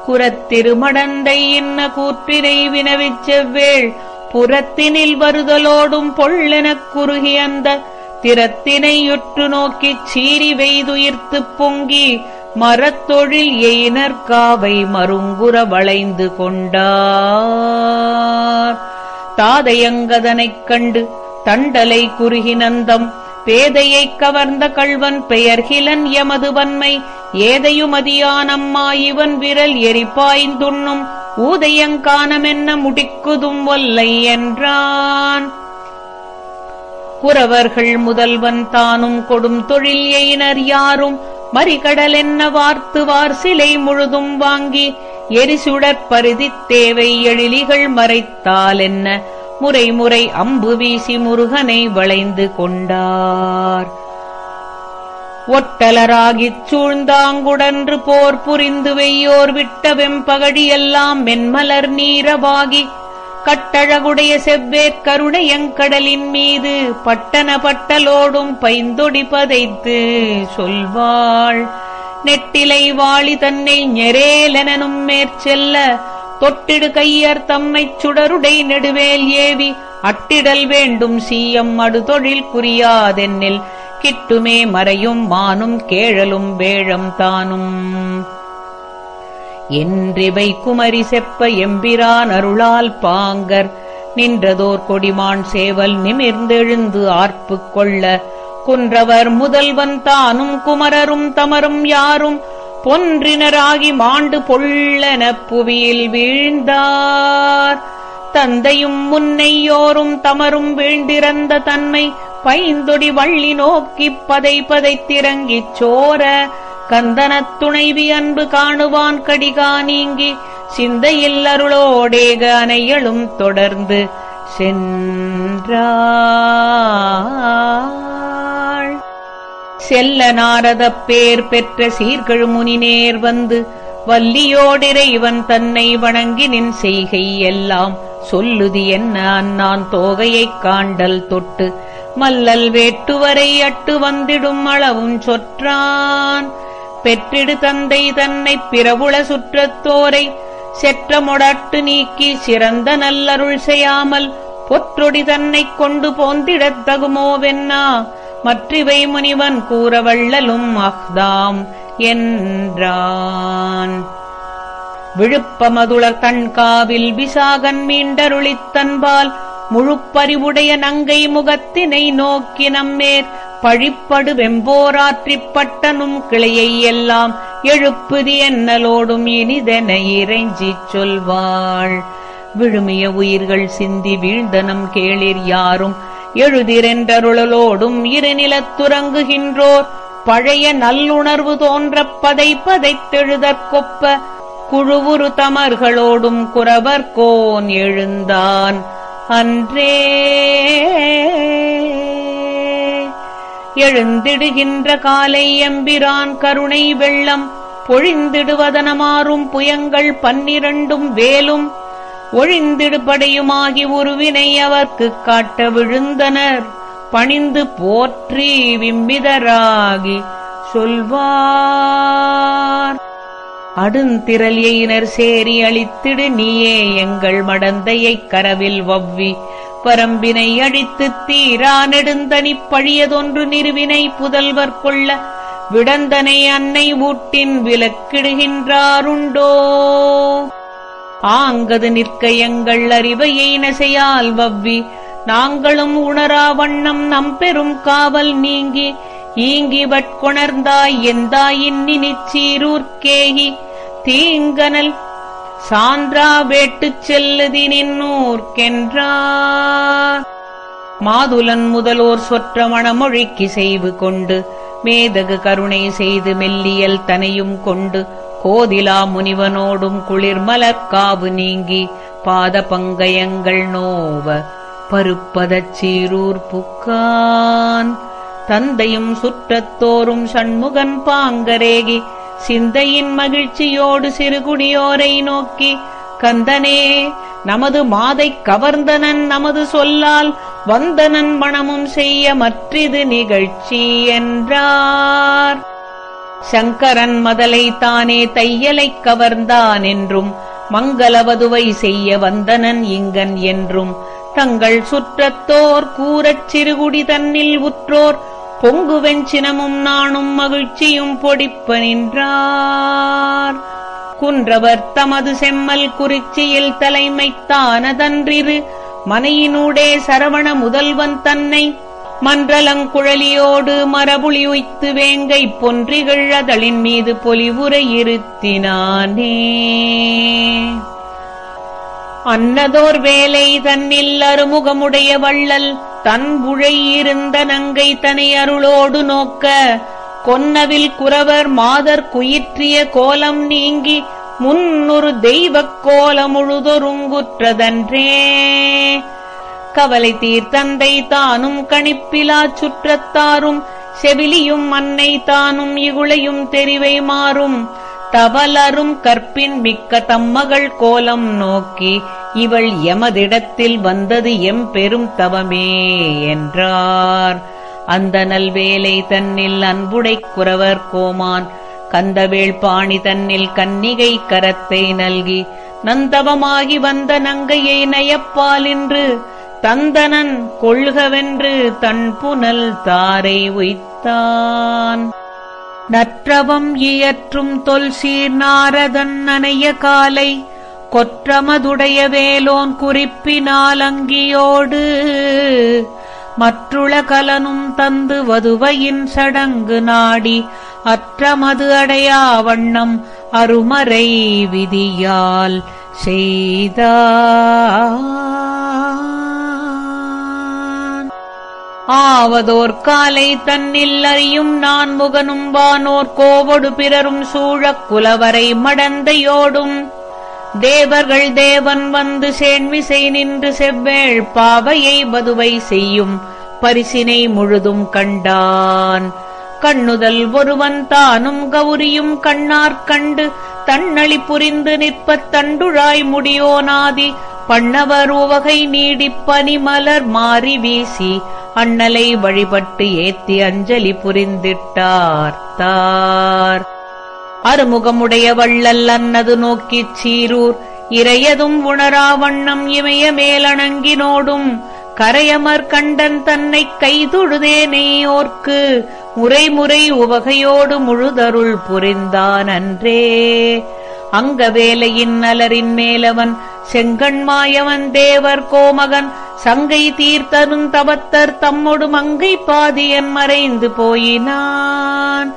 Speaker 1: குரத்திருமடந்தை என்ன கூற்றினை வினவிச் செவ்வேள் புறத்தினில் வருதலோடும் பொள்ளெனக் குறுகி அந்த திறத்தினையுற்று நோக்கிச் சீறி வெய்துயிர்த்துப் பொங்கி மரத்தொழில் எயினர்காவை மருங்குற வளைந்து கொண்டார். தாதையங்கதனைக் கண்டு தண்டலை குறுகி நந்தம் பேதையைக் கவர்ந்த கள்வன் பெயர்கிலன் எமது வன்மை ஏதையுமதியானம்மா இவன் விரல் எரிப்பாய்ந்துண்ணும் ஊதையங்கானமென்ன முடிக்குதும் ஒல்லை என்றான். குறவர்கள் முதல்வன் தானும் கொடும் தொழில் எயினர் யாரும் மறிகடல் என்ன வார்த்துவார் சிலை முழுதும் வாங்கி எரிசுடற் பருதித் தேவை எழிலிகள் மறைத்தால் என்ன முறை முறை அம்பு வீசி முருகனை வளைந்து கொண்டார். ஒட்டலராகிச் சூழ்ந்தாங்குடன்று போர் புரிந்து வெய்யோர் விட்ட வெம்பகடியெல்லாம் மென்மலர் நீரவாகி கட்டழகுடைய செவ்வேற் கருணையங்கடலின் மீது பட்டன பட்டலோடும் பைந்தொடி பதைத்து சொல்வாள். நெட்டிலை வாழி தன்னை ñெரேலெனும் மேற்செல்ல தொட்டிடு கையர் தம்மைச் சுடருடை நெடுவேல் ஏவி அட்டிடல் வேண்டும் சீயம் அடுதொழில் குறியாதென்னில் கிட்டுமே மறையும் மானும் கேழலும் வேழம் தானும். என்றிவை குமரி செப்ப எம்பிரான் அருளால் பாங்கர். நின்றதோர் கொடிமான் சேவல் நிமிர்ந்தெழுந்து ஆர்ப்பு கொள்ள. குன்றவர் முதல்வன் தானும் குமரரும் தமரும் யாரும். பொன்றினராகி மாண்டு பொள்ளன புவியில் வீழ்ந்தார். தந்தையும் முன்னையோரும் தமரும் வீழ்ந்திறந்த தன்மை. பைந்தொடி வள்ளி நோக்கிப் பதை பதைத்திறங்கிச் சோர. கந்தனத் துணைவி அன்பு காணுவான் கடிகா நீங்கி சிந்தையில் அருளோடேக அணையளும் தொடர்ந்து சென்றாள். செல்ல நாரதப் பேர் பெற்ற சீர்கள் முனிநேர் வந்து வல்லியோடிறைவன் தன்னை வணங்கி நின் செய்கை எல்லாம் சொல்லுதி என்ன அன்னான் தோகையைக் காண்டல் தொட்டு மல்லல் வேட்டுவரை அட்டு வந்திடும் அளவும் சொற்றான். பெற்றிடு தந்தை தன்னைப் பிறவுள சுற்றத்தோரை செற்றமொடாட்டு நீக்கி சிறந்த நல்லருள் செய்யாமல் பொற்றொடி தன்னைக் கொண்டு போந்திடத் தகுமோவென்னா மற்றிவை முனிவன் கூற வள்ளலும் அஃதாம் என்றான். விழுப்பமதுளர் தன்காவில் விசாகன் மீண்டருளித்தன்பால் முழுப்பறிவுடைய நங்கை முகத்தினை நோக்கி நம்மேற் பழிப்படு வெம்போராற்றிப் பட்டனும் கிளையை எல்லாம் எழுப்புதி என்னலோடும் இனிதென இறைஞ்சிச் சொல்வாள். விழுமிய உயிர்கள் சிந்தி வீழ்ந்தனம் கேளிர் யாரும் எழுதிரென்றருளலோடும் இருநிலத்துறங்குகின்றோர் பழைய நல்லுணர்வு தோன்றப் பதை பதைத்தெழுதற்கொப்ப குழுவுரு தமர்களோடும் குறவர்கோன் எழுந்தான். அன்றே எழுந்திடுகின்ற காலை எம்பிரான் கருணை வெள்ளம் பொழிந்திடுவதனமாறும் புயங்கள் பன்னிரண்டும் வேலும் ஒழிந்திடுபடையுமாகி உருவினை அவர்க்குக் காட்ட விழுந்தனர். பணிந்து போற்றி விம்பிதராகி சொல்வார். அடுந்திரலியினர் சேரி அளித்திடு நீயே எங்கள் மடந்தையைக் கரவில் வவ்வி பரம்பினை அழித்துத் தீரா நெடுந்தனிப் பழியதொன்று நிறுவினை புதல்வர் கொள்ள விடந்தனை அன்னை ஊட்டின் விலக்கிடுகின்றாருண்டோ ஆங்கது நிற்க எங்கள் அறிவையை நசையால் வவ்வி நாங்களும் உணரா வண்ணம் நம் பெரும் காவல் நீங்கி ஈங்கி வட்கொணர்ந்தாய் எந்தாயின் நிச்சீரூர்க்கேகி தீங்கனல் சான்றா வேட்டுச் செல்லுதி மாதுலன் முதலோர் சொற்ற மணமொழிக்கு செய்வு கொண்டு மேதகு கருணை செய்து மெல்லியல் தனையும் கொண்டு கோதிலா முனிவனோடும் குளிர்மலர்காவு நீங்கி பாத பங்கயங்கள் நோவ பருப்பதச் சீரூர் புக்கான். தந்தையும் சுற்றத்தோறும் சண்முகன் பாங்கரேகி சிந்தையின் மகிழ்ச்சியோடு சிறுகுடியோரை நோக்கி கந்தனே நமது மாதைக் கவர்ந்தனன் நமது சொல்லால் வந்தனன் மணமும் செய்ய மற்றிது நிகழ்ச்சி என்றார். சங்கரன் மதலை தானே தையலைக் கவர்ந்தான் என்றும் மங்களவதுவை செய்ய வந்தனன் இங்கன் என்றும் தங்கள் சுற்றத்தோர் கூறச் சிறுகுடி தன்னில் உற்றோர் பொங்குவெஞ்சினமும் நாணும் மகிழ்ச்சியும் பொடிப்ப நின்றார். குன்றவர் தமது செம்மல் குறிச்சியில் தலைமைத்தானதன்றிரு மனையினூடே சரவண முதல்வன் தன்னை மன்றலங்குழலியோடு மரபுளி உய்த்து வேங்கை பொன்றிகள் அதழின் மீது பொலிவுரை இருத்தினானே. அன்னதோர் வேலை தன்னில் அருமுகமுடைய வள்ளல் தன் புழை இருந்த நங்கை தனை அருளோடு நோக்க கொன்னவில் குறவர் மாதர் குயிற்றிய கோலம் நீங்கி முன்னொரு தெய்வக் கோலமுழுதொருங்குற்றதன்றே. கவலை தீர்த்தந்தை தானும் கணிப்பிலாச் சுற்றத்தாரும் செவிலியும் அன்னை தானும் இகுளையும் தெரிவை மாறும். தவலரும் கற்பின் மிக்க தம்மகள் கோலம் நோக்கி இவள் எமதிடத்தில் வந்தது எம் பெரும் தவமே என்றார். அந்த நல்வேலை தன்னில் அன்புடைக் குறவர் கோமான் கந்தவேள் பாணி தன்னில் கன்னிகை கரத்தை நல்கி நந்தவமாகி வந்த நங்கையை நயப்பாலின்று தந்தனன் கொள்கவென்று தன் புனல் தாரை உய்த்தான். நற்றவம் இயற்றும் தொல்சீர் நாரதன் நனைய காலை கொற்றமதுடைய வேலோன் குறிப்பினால் அங்கியோடு. மற்றுள கலனும் தந்து வதுவையின் சடங்கு நாடி அற்றமது அடையா வண்ணம் அருமறை விதியால் செய்தா. ஆவதோர் காலை தன்னில் அறியும் நான் முகனும் வானோர் கோவொடு பிறரும் சூழக் குலவரை மடந்தையோடும். தேவர்கள் தேவன் வந்து சேண்மிசை நின்று செவ்வேள் பாவையை வதுவை செய்யும் பரிசினை முழுதும் கண்டான். கண்ணுதல் ஒருவன் தானும் கௌரியும் கண்ணார் கண்டு தன்னளி புரிந்து நிற்பத் தண்டுழாய் முடியோனாதி. பண்ணவர் உவகை நீடிப் பனிமலர் மாறி வீசி அண்ணலை வழிபட்டு ஏத்தி அஞ்சலி புரிந்திட்டார். தார். அருமுகமுடைய வள்ளல் அன்னது நோக்கிச் சீரூர். இறையதும் உணரா வண்ணம் இமய மேலணங்கினோடும் கரையமர் கண்டன் தன்னைக் கைதொழுதேனேயோர்க்கு. முறைமுறை உவகையோடு முழுதருள் புரிந்தான் அன்றே. அங்க வேலையின் அலரின் மேலவன் செங்கண்மாயவன் தேவர் கோமகன் சங்கை தீர்த்தரும் தவத்தர் தம்மொடு மங்கை பாதியன் மறைந்து போயினான்.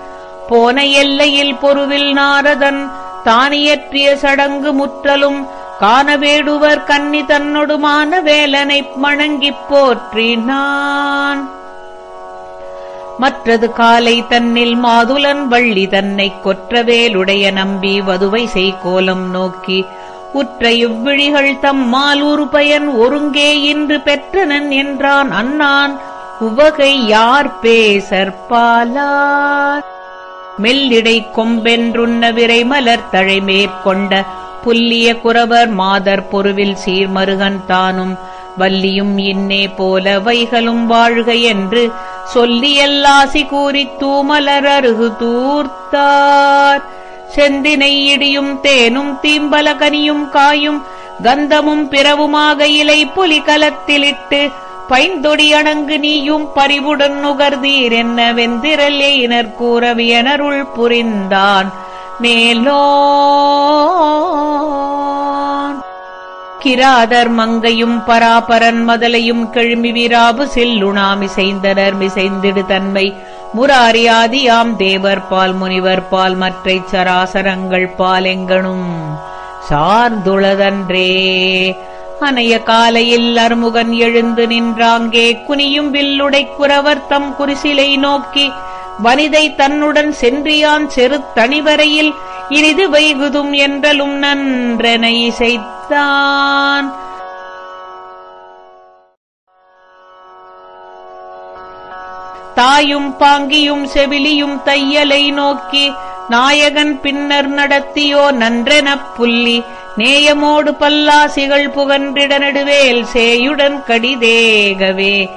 Speaker 1: போன எல்லையில் பொருவில் நாரதன் தானியற்றிய சடங்கு முற்றலும் காணவேடுவர் கன்னி தன்னொடுமான வேலனைப் மணங்கிப் போற்றினான். மற்றது காலை தன்னில் மாதுலன் வள்ளி தன்னைக் கொற்றவேலுடைய நம்பி வதுவை செய்கோலம் நோக்கி உற்ற இவ்விழிகள் தம்மால் ஒரு பயன் ஒருங்கே இன்று பெற்றனன் என்றான் அன்னான் உவகை யார் பேசற்பாலார் மெல்லிடை கொம்பென்றுண்ண விரை மலர் தழை மேற்கொண்ட புல்லிய குறவர் மாதர் பொருவில் சீர்மருகன் தானும். வல்லியும் இன்னே போல வைகளும் வாழ்க என்று சொல்லியல்லாசி கூறித் தூமலர் அருகு தூர்த்தார். செந்தினை இடியும் தேனும் தீம்பல கனியும் காயும் கந்தமும் பிறவுமாக இலை புலி கலத்திலிட்டு பைந்தொடி அணங்கு நீயும் பறிவுடன் நுகர்தீர் என்ன வெந்திரல் எயினர் கூறவியனருள் புரிந்தான். மேலோ கிராதர் மங்கையும் பராபரன் மதலையும் கெழுமி வீராபு செல்லுணா மிசைந்தனர் மிசைந்திடு தன்மை. முராரியாதியாம் தேவர் பால் முனிவர் பால் மற்றைச் சராசரங்கள் பால் எங்கனும் சார்ந்துளதன்றே. அனைய காலையில் அருமுகன் எழுந்து நின்றாங்கே. குனியும் வில்லுடை குறவர் தம் குரிசிலை நோக்கி. வனிதை தன்னுடன் சென்றியான் செருத்தணிவரையில் இனிது வைகுதும் என்றலும் நன்றென இசைத்தான். தாயும் பாங்கியும் செவிலியும் தையலை நோக்கி நாயகன் பின்னர் நடத்தியோ நன்றெனப் புள்ளி நேயமோடு பல்லாசிகள் புகன்றிட நடுவேல் சேயுடன் கடிதேகவே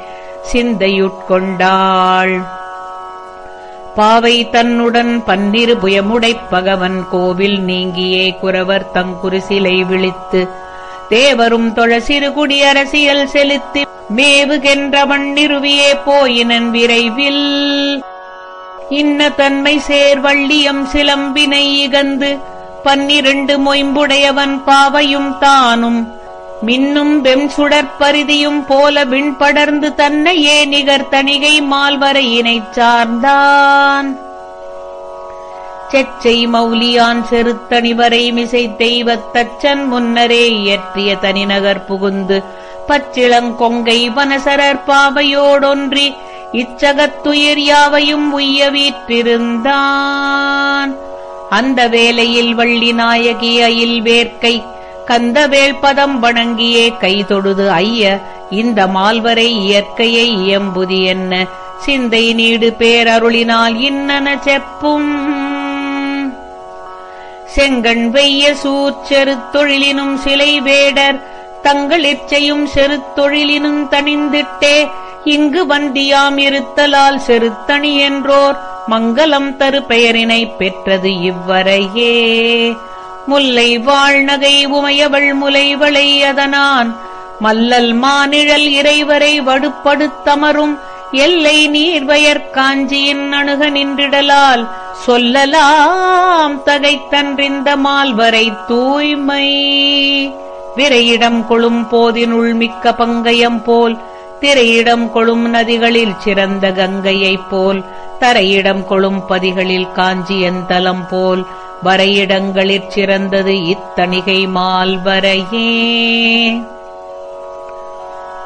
Speaker 1: சிந்தையுட்கொண்டாள். பாவை தன்னுடன் பன்னிரு புயமுடைப் பகவன் கோவில் நீங்கியே குறவர் தங்குருசிலை விழித்து தேவரும் தொழசிறு குடியரசியல் அரசியல் செலுத்தி மேவுகென்றவன் நிறுவியே போயினன் விரைவில். இன்ன தன்மை சேர்வள்ளியம் சிலம்பினை இகந்து பன்னிரண்டு மொயம்புடையவன் பாவையும் தானும் மின்னும் வெம்சுடற்பரிதியும் போல விண்படர்ந்து தன்னையே நிகர் தணிகை மால்வரையினைச் சார்ந்தான். செச்சை மௌலியான் செருத்தணிவரை மிசை தெய்வத் தச்சன் முன்னரே இயற்றிய தனிநகர் புகுந்து பச்சிளங்கொங்கை வனசரர் பாவையோடொன்றி இச்சகத்துயிர் யாவையும் உய்ய வீற்றிருந்தான். அந்த வேளையில் வள்ளி நாயகி அயில் வேர்க்கை கந்தவேள் பதம் வணங்கியே கைதொடுது ஐய இந்த மால்வரை இயற்கையை இயம்புதி என்ன? சிந்தை நீடு பேரருளினால் இன்னன செப்பும். செங்கண் வெய்ய சூர்ச்செரு தொழிலினும் சிலை வேடர் தங்கள் இச்சையும் செருத்தொழிலினும் தணிந்திட்டே இங்கு வந்தியாம் இருத்தலால் செருத்தணி என்றோர் மங்கலம் தரு பெயரினைப் பெற்றது இவ்வரையே. முல்லை வாழ்நகை உமையவள் முலைவளை அதனான். மல்லல் மானிழல் இறைவரை வடுப்படுத்தமரும். எல்லை நீர்வயற் காஞ்சியின் அணுக நின்றிடலால். சொல்லலாம் தகைத்தன்றிந்த மால்வரை தூய்மை. விரையிடம் கொழும் போதினுள் மிக்க பங்கயம் போல். திரையிடம் கொளும் நதிகளில் சிறந்த கங்கையைப் போல். தரையிடம் கொளும் பதிகளில் காஞ்சியந்தலம் போல். வரையிடங்களிற் சிறந்தது இத்தணிகை மால்வரையே.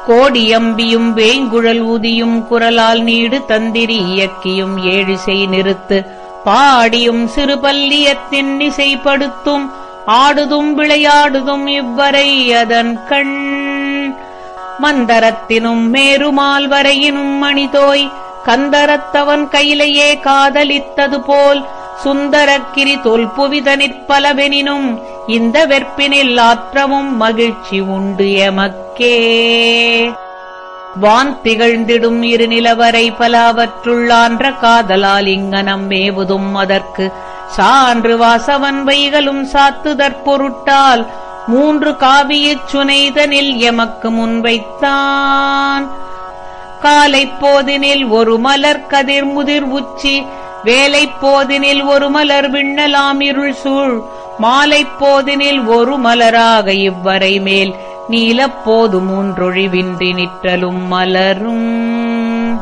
Speaker 1: கோடியம்பியும் வேங்குழல் ஊதியும் குரலால் நீடு தந்திரி இயக்கியும் ஏழிசை நிறுத்து பாடியும் சிறுபல்லியத்தின் இசைப்படுத்தும் ஆடுதும் விளையாடுதும் இவ்வரை அதன் கண். மந்தரத்தினும் மேருமால் வரையினும் மணிதோய் கந்தரத்தவன் கையிலேயே காதலித்தது போல் சுந்தரக்கிரி தொல்புவிதனிற் பலவெனினும் இந்த வெற்பினில் ஆற்றமும் மகிழ்ச்சி உண்டு எமக்கே. வான் திகழ்ந்திடும் இரு நிலவரை பலாவற்றுள்ளான்ற காதலால் இங்கனம் மேவுதும் அதற்கு. சான்று வாசவன் வைகளும் சாத்துதற் பொருட்டால் மூன்று காவியச் சுனைதனில் எமக்கு முன்வைத்தான். காலைப் போதினில் ஒரு மலர் கதிர் முதிர் உச்சி வேலைப் போதினில் ஒரு மலர் விண்ணலாம் இருள் சூழ். மாலைப் போதினில் ஒரு மலராக இவ்வரை மேல். நீலப் போது மூன்றொழிவின்றி நிற்றலும் மலரும்.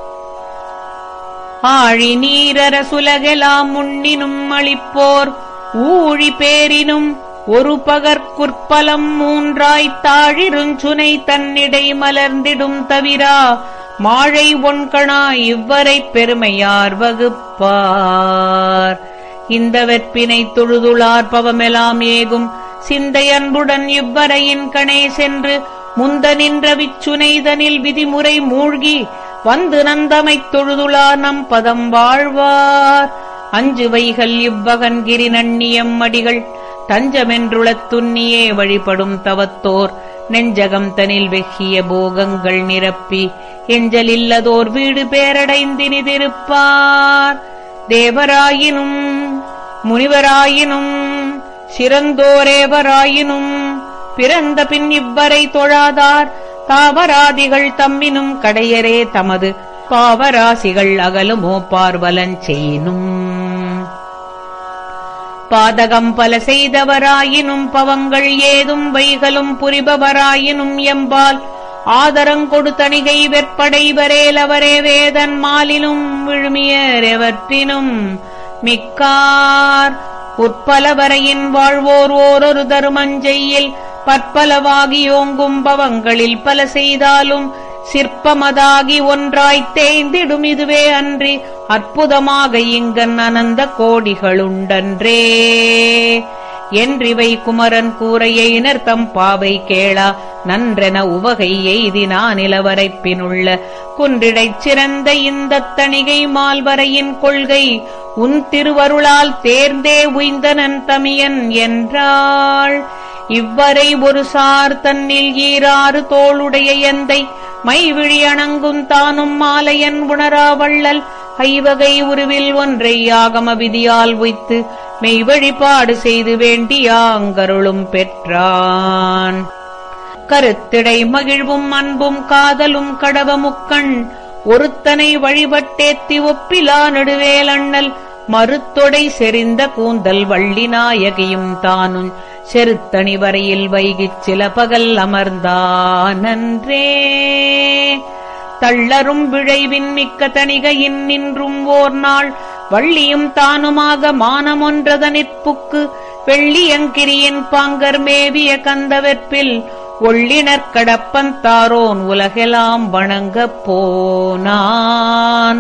Speaker 1: ஆழி நீரர சுலகெலாம் முன்னினும் அளிப்போர். ஊழி பேரினும் ஒரு பகற்குற்பலம் மூன்றாய்த் தாழிருஞ்சுனை தன்னிடை மலர்ந்திடும் தவிரா. மாழை ஒன்கணா இவ்வரை பெருமையார் வகுப்பார். இந்த வெற்பினை தொழுதுளார் பவமெலாம் ஏகும். சிந்தை அன்புடன் இவ்வரையின் கணே சென்று முந்த நின்ற விச்சுனைதனில் விதிமுறை மூழ்கி வந்து நந்தமைத் தொழுதுளார் நம் பதம் வாழ்வார். அஞ்சு வைகள் இவ்வகன்கிரி நண்ணியம் அடிகள். தஞ்சமென்றுளத் துன்னியே வழிபடும் தவத்தோர். நெஞ்சகம் தனில் வெகிய போகங்கள் நிரப்பி எஞ்சலில்லதோர் வீடு பேரடைந்தினிதிருப்பார் தேவராயினும் முனிவராயினும் சிறந்தோரேவராயினும் பிறந்த பின் இவ்வரை தொழாதார். தாவராதிகள் தம்மினும் கடையரே தமது பாவராசிகள் அகலுமோ பார்வலஞ்செயினும் பாதகம் பல செய்தவராயினும் பவங்கள் ஏதும் வைகளும் புரிபவராயினும் எம்பால் ஆதரங்கொடு தணிகை வெற்படைவரேலவரே வேதன் மாலிலும் விழுமியரெவற்றினும் மிக்கார். உற்பலவரையின் வாழ்வோர் ஓரொரு தருமஞ்செய்யில் பற்பலவாகியோங்கும் பவங்களில் பல செய்தாலும் சிற்பமதாகி ஒன்றாய்த் தேய்ந்திடும் இதுவே அன்றி அற்புதமாக இங்கன் அனந்த கோடிகளுண்டன்றே. என்றிவை குமரன் கூரையினர் தம் பாவை கேளா. நன்றென உவகை எய்தினான் நிலவரைப்பினுள்ள குன்றிடைச் சிறந்த இந்தத் தணிகை மால்வரையின் கொள்கை. உன் திருவருளால் தேர்ந்தே உய்ந்தனன் தமியன் என்றாள். இவ்வரை ஒரு சார் தன்னில் ஈராறு தோளுடைய எந்தை. மைவிழி அணங்கும் தானும் மாலையன் உணராவள்ளல் ஐவகை உருவில் ஒன்றை யாகம விதியால் உய்த்து. மெய் வழிபாடு செய்து வேண்டியாங்கருளும் பெற்றான். கருத்திடை மகிழ்வும் அன்பும் காதலும் கடவமுக்கண் ஒருத்தனை வழிபட்டேத்தி ஒப்பிலா நடுவேலண்ணல் மறுத்தொடை செறிந்த கூந்தல் வள்ளி நாயகியும் தானும் செருத்தணி வரையில் வைகிச் சில பகல் அமர்ந்தானன்றே. தள்ளரும் விழைவின் மிக்க தணிகையின் நின்றும் ஓர் நாள் வள்ளியும் தானுமாக மானமொன்றதனிற்புக்கு வெள்ளியங்கிரியின் பாங்கர் மேவிய கந்தவெற்பில் ஒள்ளினர் கடப்பன் தாரோன் உலகெலாம் வணங்கப் போனான்.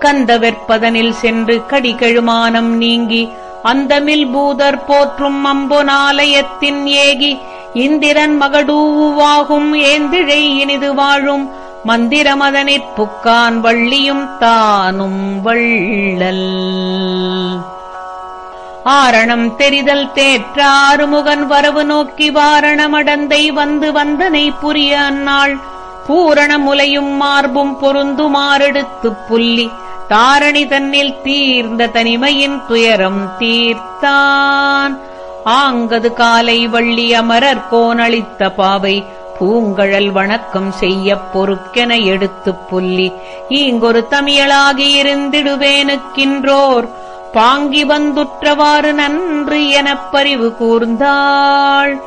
Speaker 1: கந்தவெற்பதனில் சென்று கடிகெழுமானம் நீங்கி அந்தமில் பூதர் போற்றும் அம்பொனாலயத்தின் ஏகி இந்திரன் மகடூவாகும் ஏந்திழை இனிது வாழும் மந்திரமதனிற் புக்கான் வள்ளியும் தானும் வள்ளல். ஆரணம் தெரிதல் தேற்ற ஆறுமுகன் வரவு நோக்கி வாரணமடந்தை வந்து வந்தனை புரிய அந்நாள். பூரண முலையும் மார்பும் பொருந்துமாறெடுத்துப் புல்லி. தாரணி தன்னில் தீர்ந்த தனிமையின் துயரம் தீர்த்தான். ஆங்கது காலை வள்ளி அமரர் கோனளித்த பாவை. பூங்கழல் வணக்கம் செய்யப் பொறுக்கென எடுத்துப் புல்லி. ஈங்கொரு தமிழாகியிருந்திடுவேனுக்கின்றோர் பாங்கி வந்துற்றவாறு நன்று எனப் பறிவு கூர்ந்தாள்.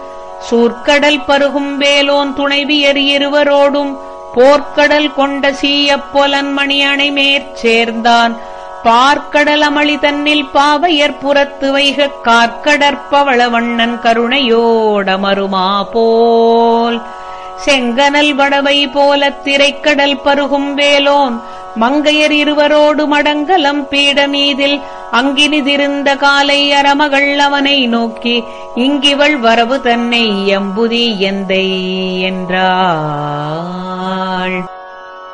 Speaker 1: சூர்க்கடல் பருகும் வேலோன் துணைவியர் இருவரோடும் போர்க்கடல் கொண்ட சீயப் பொலன்மணி அணை மேற்சேர்ந்தான். பார்க்கடல் அமளி தன்னில் பாவையர் புறத்து வைகக் கார்க்கடற்பவள வண்ணன் கருணையோடமருமா போல். செங்கனல் வடவை போலத் திரைக்கடல் பருகும் வேலோன். மங்கையர் இருவரோடு மடங்கலம் பீடமீதில் அங்கினிதிருந்த காலை அறமகள் அவனை நோக்கி இங்கிவள் வரவு தன்னை எம்புதி எந்தை என்றாள்.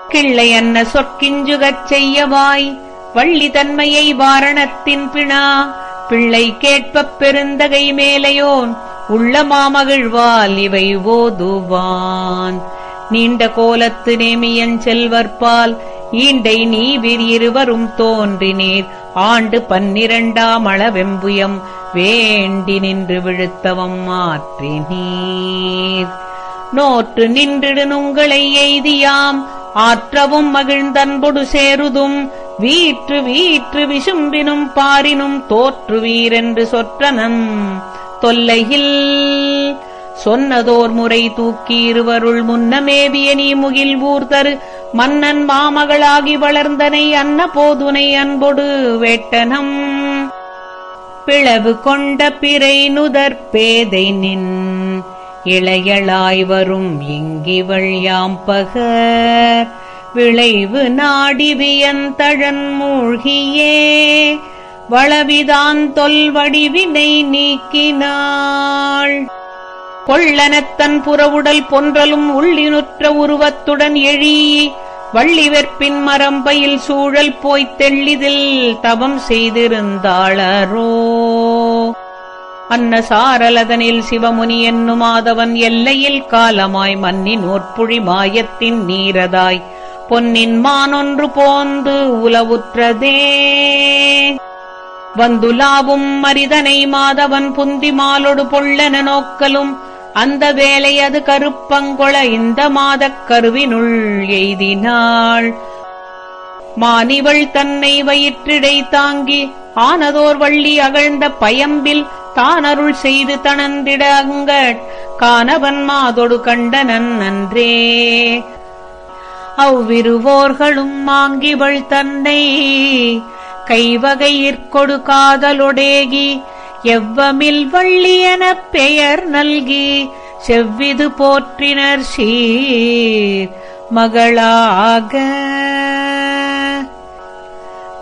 Speaker 1: கிள்ளை அன்ன சொற்கிஞ்சுகச் செய்யவாய். வள்ளி தன்மையை வாரணத்தின் பிணா. பிள்ளை கேட்பப் பெருந்தகை மேலையோன். உள்ள மாமகிழ்வால் இவை ஓதுவான். நீண்ட கோலத்து நேமியன் செல்வர்பால் ஈண்டை நீவிர் இருவரும் தோன்றினீர். ஆண்டு பன்னிரண்டாம் அளவெம்புயம் வேண்டி நின்று விழுத்தவம் மாற்றினீர். நோற்று நின்றிடுனுங்களை எய்தியாம் ஆற்றவும் மகிழ்ந்தன்பொடு சேருதும். வீற்று வீற்று விசும்பினும் பாரினும் தோற்று வீரென்று சொற்றனன் தொல்லையில். சொன்னதோர் முறை தூக்கி இருவருள் முன்னமேவிய நீ முகில் ஊர்தரு. மன்னன் மாமகளாகி வளர்ந்தனை அன்ன போதுனை அன்பொடு வேட்டனம். பிளவு கொண்ட பிறை நுதற்பேதை நின். இளையளாய் வரும் இங்கிவள் யாம்பகர் விளைவு நாடிவியன் தழன் மூழ்கியே. வளவிதான் தொல்வடிவினை நீக்கினாள். கொள்ளனத்தன் புறவுடல் பொன்றலும் உள்ளினுற்ற உருவத்துடன் எழி வள்ளி வெற்பின் மரம்பையில் சூழல் போய்த் தெள்ளிதில் தவம் செய்திருந்தாளரோ. அன்ன சாரலதனில் சிவமுனி என்னுமாதவன் எல்லையில் காலமாய் மன்னின் ஒற்புழி மாயத்தின் நீரதாய் பொன்னின் மானொன்று போந்து உலவுற்றதே. வந்துலாவும் மரிதனை மாதவன் புந்தி மாலொடு பொள்ளன நோக்கலும் அந்த வேலை அது கருப்பங்கொள இந்த மாதக் கருவினுள் எய்தினாள். மானிவள் தன்னை வயிற்றிடை தாங்கி ஆனதோர் வள்ளி அகழ்ந்த பயம்பில் தானருள் செய்து தணந்திட அங்கட் காணவன் மாதொடு கண்டனன் நன்றே அவ்விருவோர்களும் மாங்கிவள் தன்னை கைவகையிற்கொடு காதலொடேகி எவ்வமில் வள்ளி எனப் பெயர் நல்கி செவ்விது போற்றினர் சீர் மகளாக.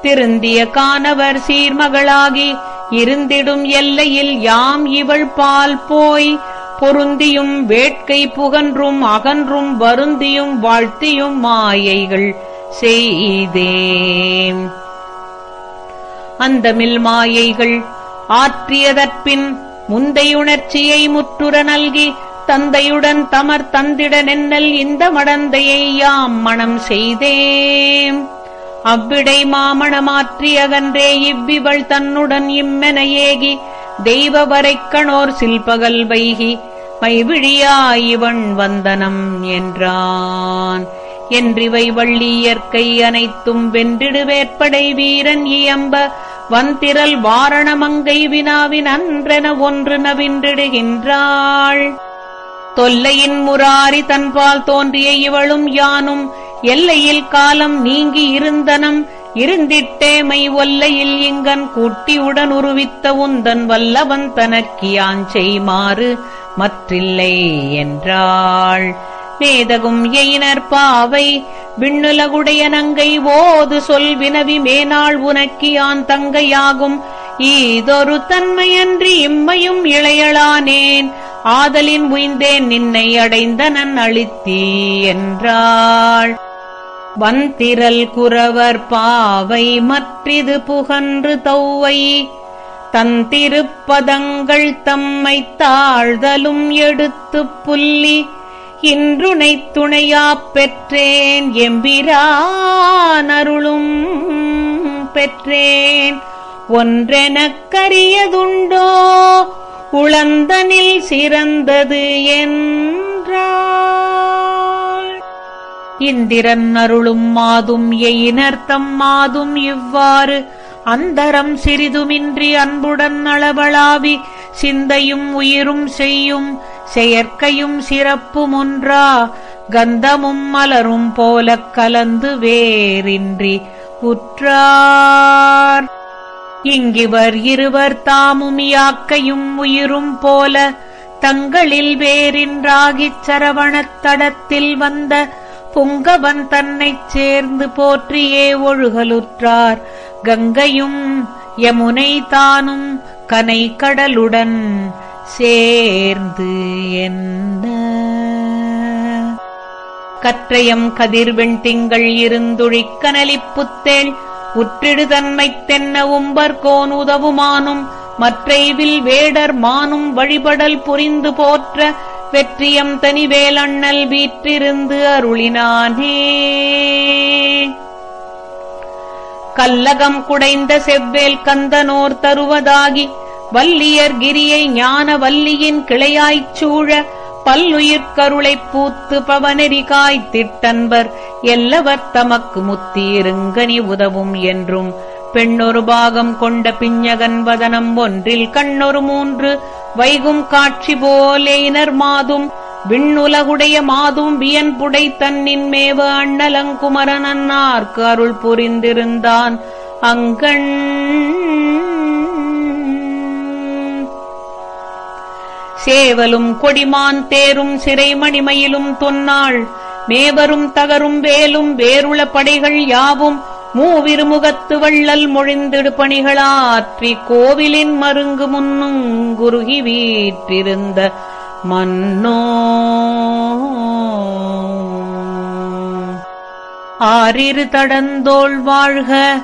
Speaker 1: திருந்திய கானவர் சீர்மகளாகி இருந்திடும் எல்லையில் யாம் இவள் பால் போய் பொருந்தியும் வேட்கை புகன்றும் அகன்றும் வருந்தியும் வாழ்த்தியும் மாயைகள் செய்தேன். அந்தமில் மாயைகள் ஆற்றியதற்பின் முந்தையுணர்ச்சியை முற்றுற நல்கி தந்தையுடன் தமர் தந்திட நென்னல் இந்த மடந்தையை யாம் மணம் செய்தேம். அவ்விடை மாமணமாற்றி அகன்றே இவ்விவள் தன்னுடன் இம்மென ஏகி தெய்வ வரைக்கணோர் சில்பகல் வைகி மைவிழியாயிவன் வந்தனம் என்றான். என்றிவை வள்ளி இயற்கை அனைத்தும் வென்றிடுவேற்படை வீரன் இயம்ப வந்திரல் வாரணமங்கை வினாவின் அன்றென ஒன்று நவின்றிடுகின்றாள் தொல்லையின் முராரி தன்பால் தோன்றிய இவளும் யானும் எல்லையில் காலம் நீங்கி இருந்தனம் இருந்திட்டேமை ஒல்லையில் இங்கன் கூட்டியுடன் உருவித்த உந்தன் வல்லவன் தனக்கியான் செய்மாறு மற்றில்லை என்றாள். மேதகும் எயினர் பாவை. விண்ணுலகுடைய நங்கை ஓது சொல் வினவி மேனாள் உனக்கியான் தங்கையாகும். ஈதொரு தன்மையன்றி இம்மையும் இளையளானேன். ஆதலின் உய்ந்தேன் நின்னை அடைந்தனன் அழித்தீ என்றாள். வந்திரல் குறவர் பாவை மற்றிது புகன்று தௌவை. தந்திருப்பதங்கள் தம்மை தாழ்தலும் எடுத்துப் புல்லி. இன்றுனைத் துணையாப் பெற்றேன் எம்பிரான் அருளும் பெற்றேன். ஒன்றெனக் கரியதுண்டோ உளந்தனில் சிறந்தது என்றாள். இந்திரன் அருளும் மாதும் எயினர்த்தம் மாதும் இவ்வாறு அந்தரம் சிறிதுமின்றி அன்புடன் அளவளாவி சிந்தையும் உயிரும் செய்யும் செயற்கையும் சிறப்பு முன்றா கந்தமும் மலரும் போலக் கலந்து வேறின்றி உற்றார். இங்கிவர் இருவர் தாமும் யாக்கையும் உயிரும் போல தங்களில் வேறின்றாகிச் சரவணத் தடத்தில் வந்த புங்கவன் தன்னைச் சேர்ந்து போற்றியே ஒழுகலுற்றார். கங்கையும் யமுனை தானும் கனை கடலுடன் சேர்ந்து என்ன? கற்றயம் கதிர்வெண் திங்கள் இருந்துழிக் கனலிப்புத்தேள் உற்றிடுதன்மைத் தென்ன உம்பர்கோன் உதவுமானும் மற்றைவில் வேடர் மானும் வழிபடல் புரிந்து போற்ற வெற்றியம் தனிவேலண்ணல் வீற்றிருந்து அருளினானே. கல்லகம் குடைந்த செவ்வேல் கந்தனோர் தருவதாகி வல்லியர் கிரியை ஞான வல்லியின் கிளையாய்ச் சூழ பல்லுயிர்க்கருளைப் பூத்து பவனெறி காய்த்திட்டன்பர் எல்லவர் தமக்கு முத்தீருங்கனி உதவும் என்றும் பெண்ணொரு பாகம் கொண்ட பிஞ்சகன் வதனம் ஒன்றில் கண்ணொரு மூன்று வைகும் காட்சி போலேனர் மாதும் விண்ணுலகுடைய மாதும் வியன்புடை தன்னின் மேவ அண்ணலங்குமரனன்னார்க்கு அருள் புரிந்திருந்தான் அங்கண் சேவலும் கொடிமான் தேரும் சிறைமணிமையிலும் தொன்னாள். மேவரும் தகரும் வேலும் வேருள படைகள் யாவும் மூவிருமுகத்து வள்ளல் மொழிந்திடு பணிகளாற்றி கோவிலின் மருங்கு முன்னும் குருகி வீற்றிருந்த மன்னோ. ஆறிரு தடந்தோள் வாழ்க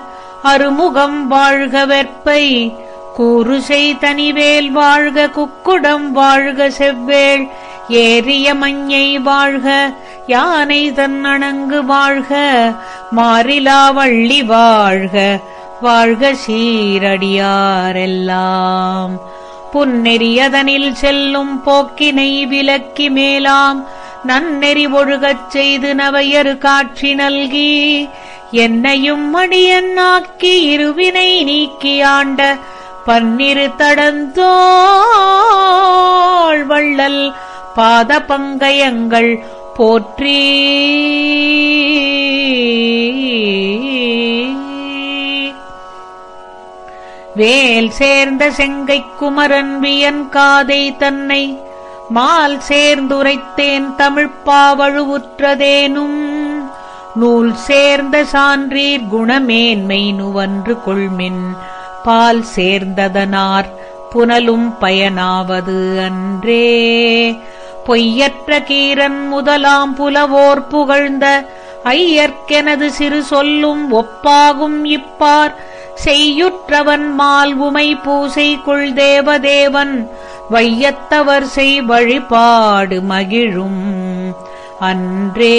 Speaker 1: அருமுகம் வாழ்க வெற்பை. கூறுசை தனிவேல் வாழ்க குக்குடம் வாழ்க செவ்வேள். ஏறிய மஞ்சை வாழ்க யானை தன்னணங்கு வாழ்க. மாறிலாவள்ளி வாழ்க வாழ்க சீரடியாரெல்லாம். புன்னெறியதனில் செல்லும் போக்கினை விலக்கி மேலாம். நன்னெறி ஒழுகச் செய்து நவையரு காட்சி நல்கி. என்னையும் அடியன்னாக்கி இருவினை நீக்கி ஆண்ட பன்னிரு தடந்தோள் வள்ளல் பாத பங்கயங்கள் போற்றி. வேல் சேர்ந்த செங்கை குமரன் வியன் காதை தன்னை மால் சேர்ந்துரைத்தேன் தமிழ்ப்பாவழுவுற்றதேனும் நூல் சேர்ந்த சான்றீர் குணமேன்மை நுவன்று கொள்மின். பால் சேர்ந்ததனார் புனலும் பயனாவது அன்றே. பொய்யற்ற கீரன் முதலாம் புலவோர் புகழ்ந்த ஐயர்க்கெனது சிறு சொல்லும் ஒப்பாகும் இப்பார். செய்யுற்றவன் மால் உமை பூசை குள் தேவதேவன் வையத்தவர் செய் வழிபாடு மகிழும் அன்றே.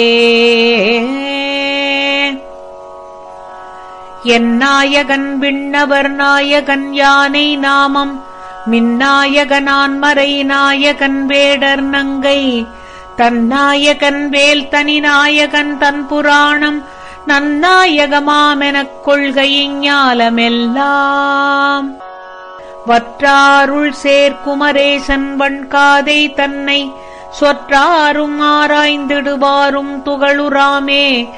Speaker 1: என் நாயகன் விண்ணவர் நாயகன் யானை நாமம். மின்னாயகனான் மறை நாயகன் வேடர் நங்கை. தன்னாயகன் வேல் தனி நாயகன் தன் புராணம். நன்னாயகமாமெனக் கொள்கையிஞாலமெல்லாம் வற்றாருள் சேர்க்குமரேசன் வண்காதை தன்னை. சொற்றாரும் ஆராய்ந்திடுவாரும் துகளுராமே.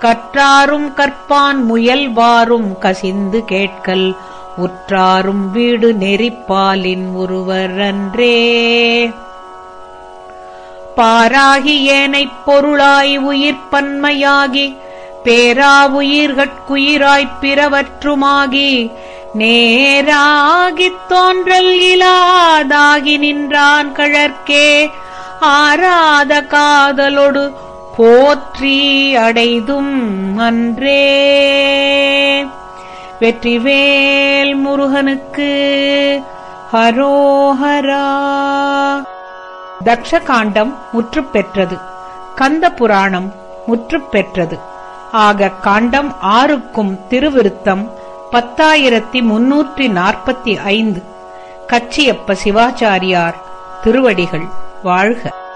Speaker 1: கற்றாரும் கற்பான் முயல்வாரும் கசிந்து கேட்கல் உற்றாரும் வீடு நெறிப்பாலின் ஒருவரன்றே. பாராகி ஏனைப் பொருளாய் உயிர்ப்பன்மையாகி பேராவுயிர்கட்குயிராய்ப் பிறவற்றுமாகி நேராகித் தோன்றல் இலாதாகி நின்றான் கழற்கே ஆராத காதலொடு போற்றி அடைதும் அன்றே. வெற்றிவேல் முருகனுக்கு ஹரோஹரா. தக்ஷகாண்டம் முற்று பெற்றது கந்த புராணம் முற்று பெற்றது ஆக காண்டம் ஆறுக்கும் திருவிருத்தம் பத்தாயிரத்தி முன்னூற்றி நாற்பத்தி ஐந்து. கச்சியப்ப சிவாச்சாரியார் திருவடிகள் வாழ்க.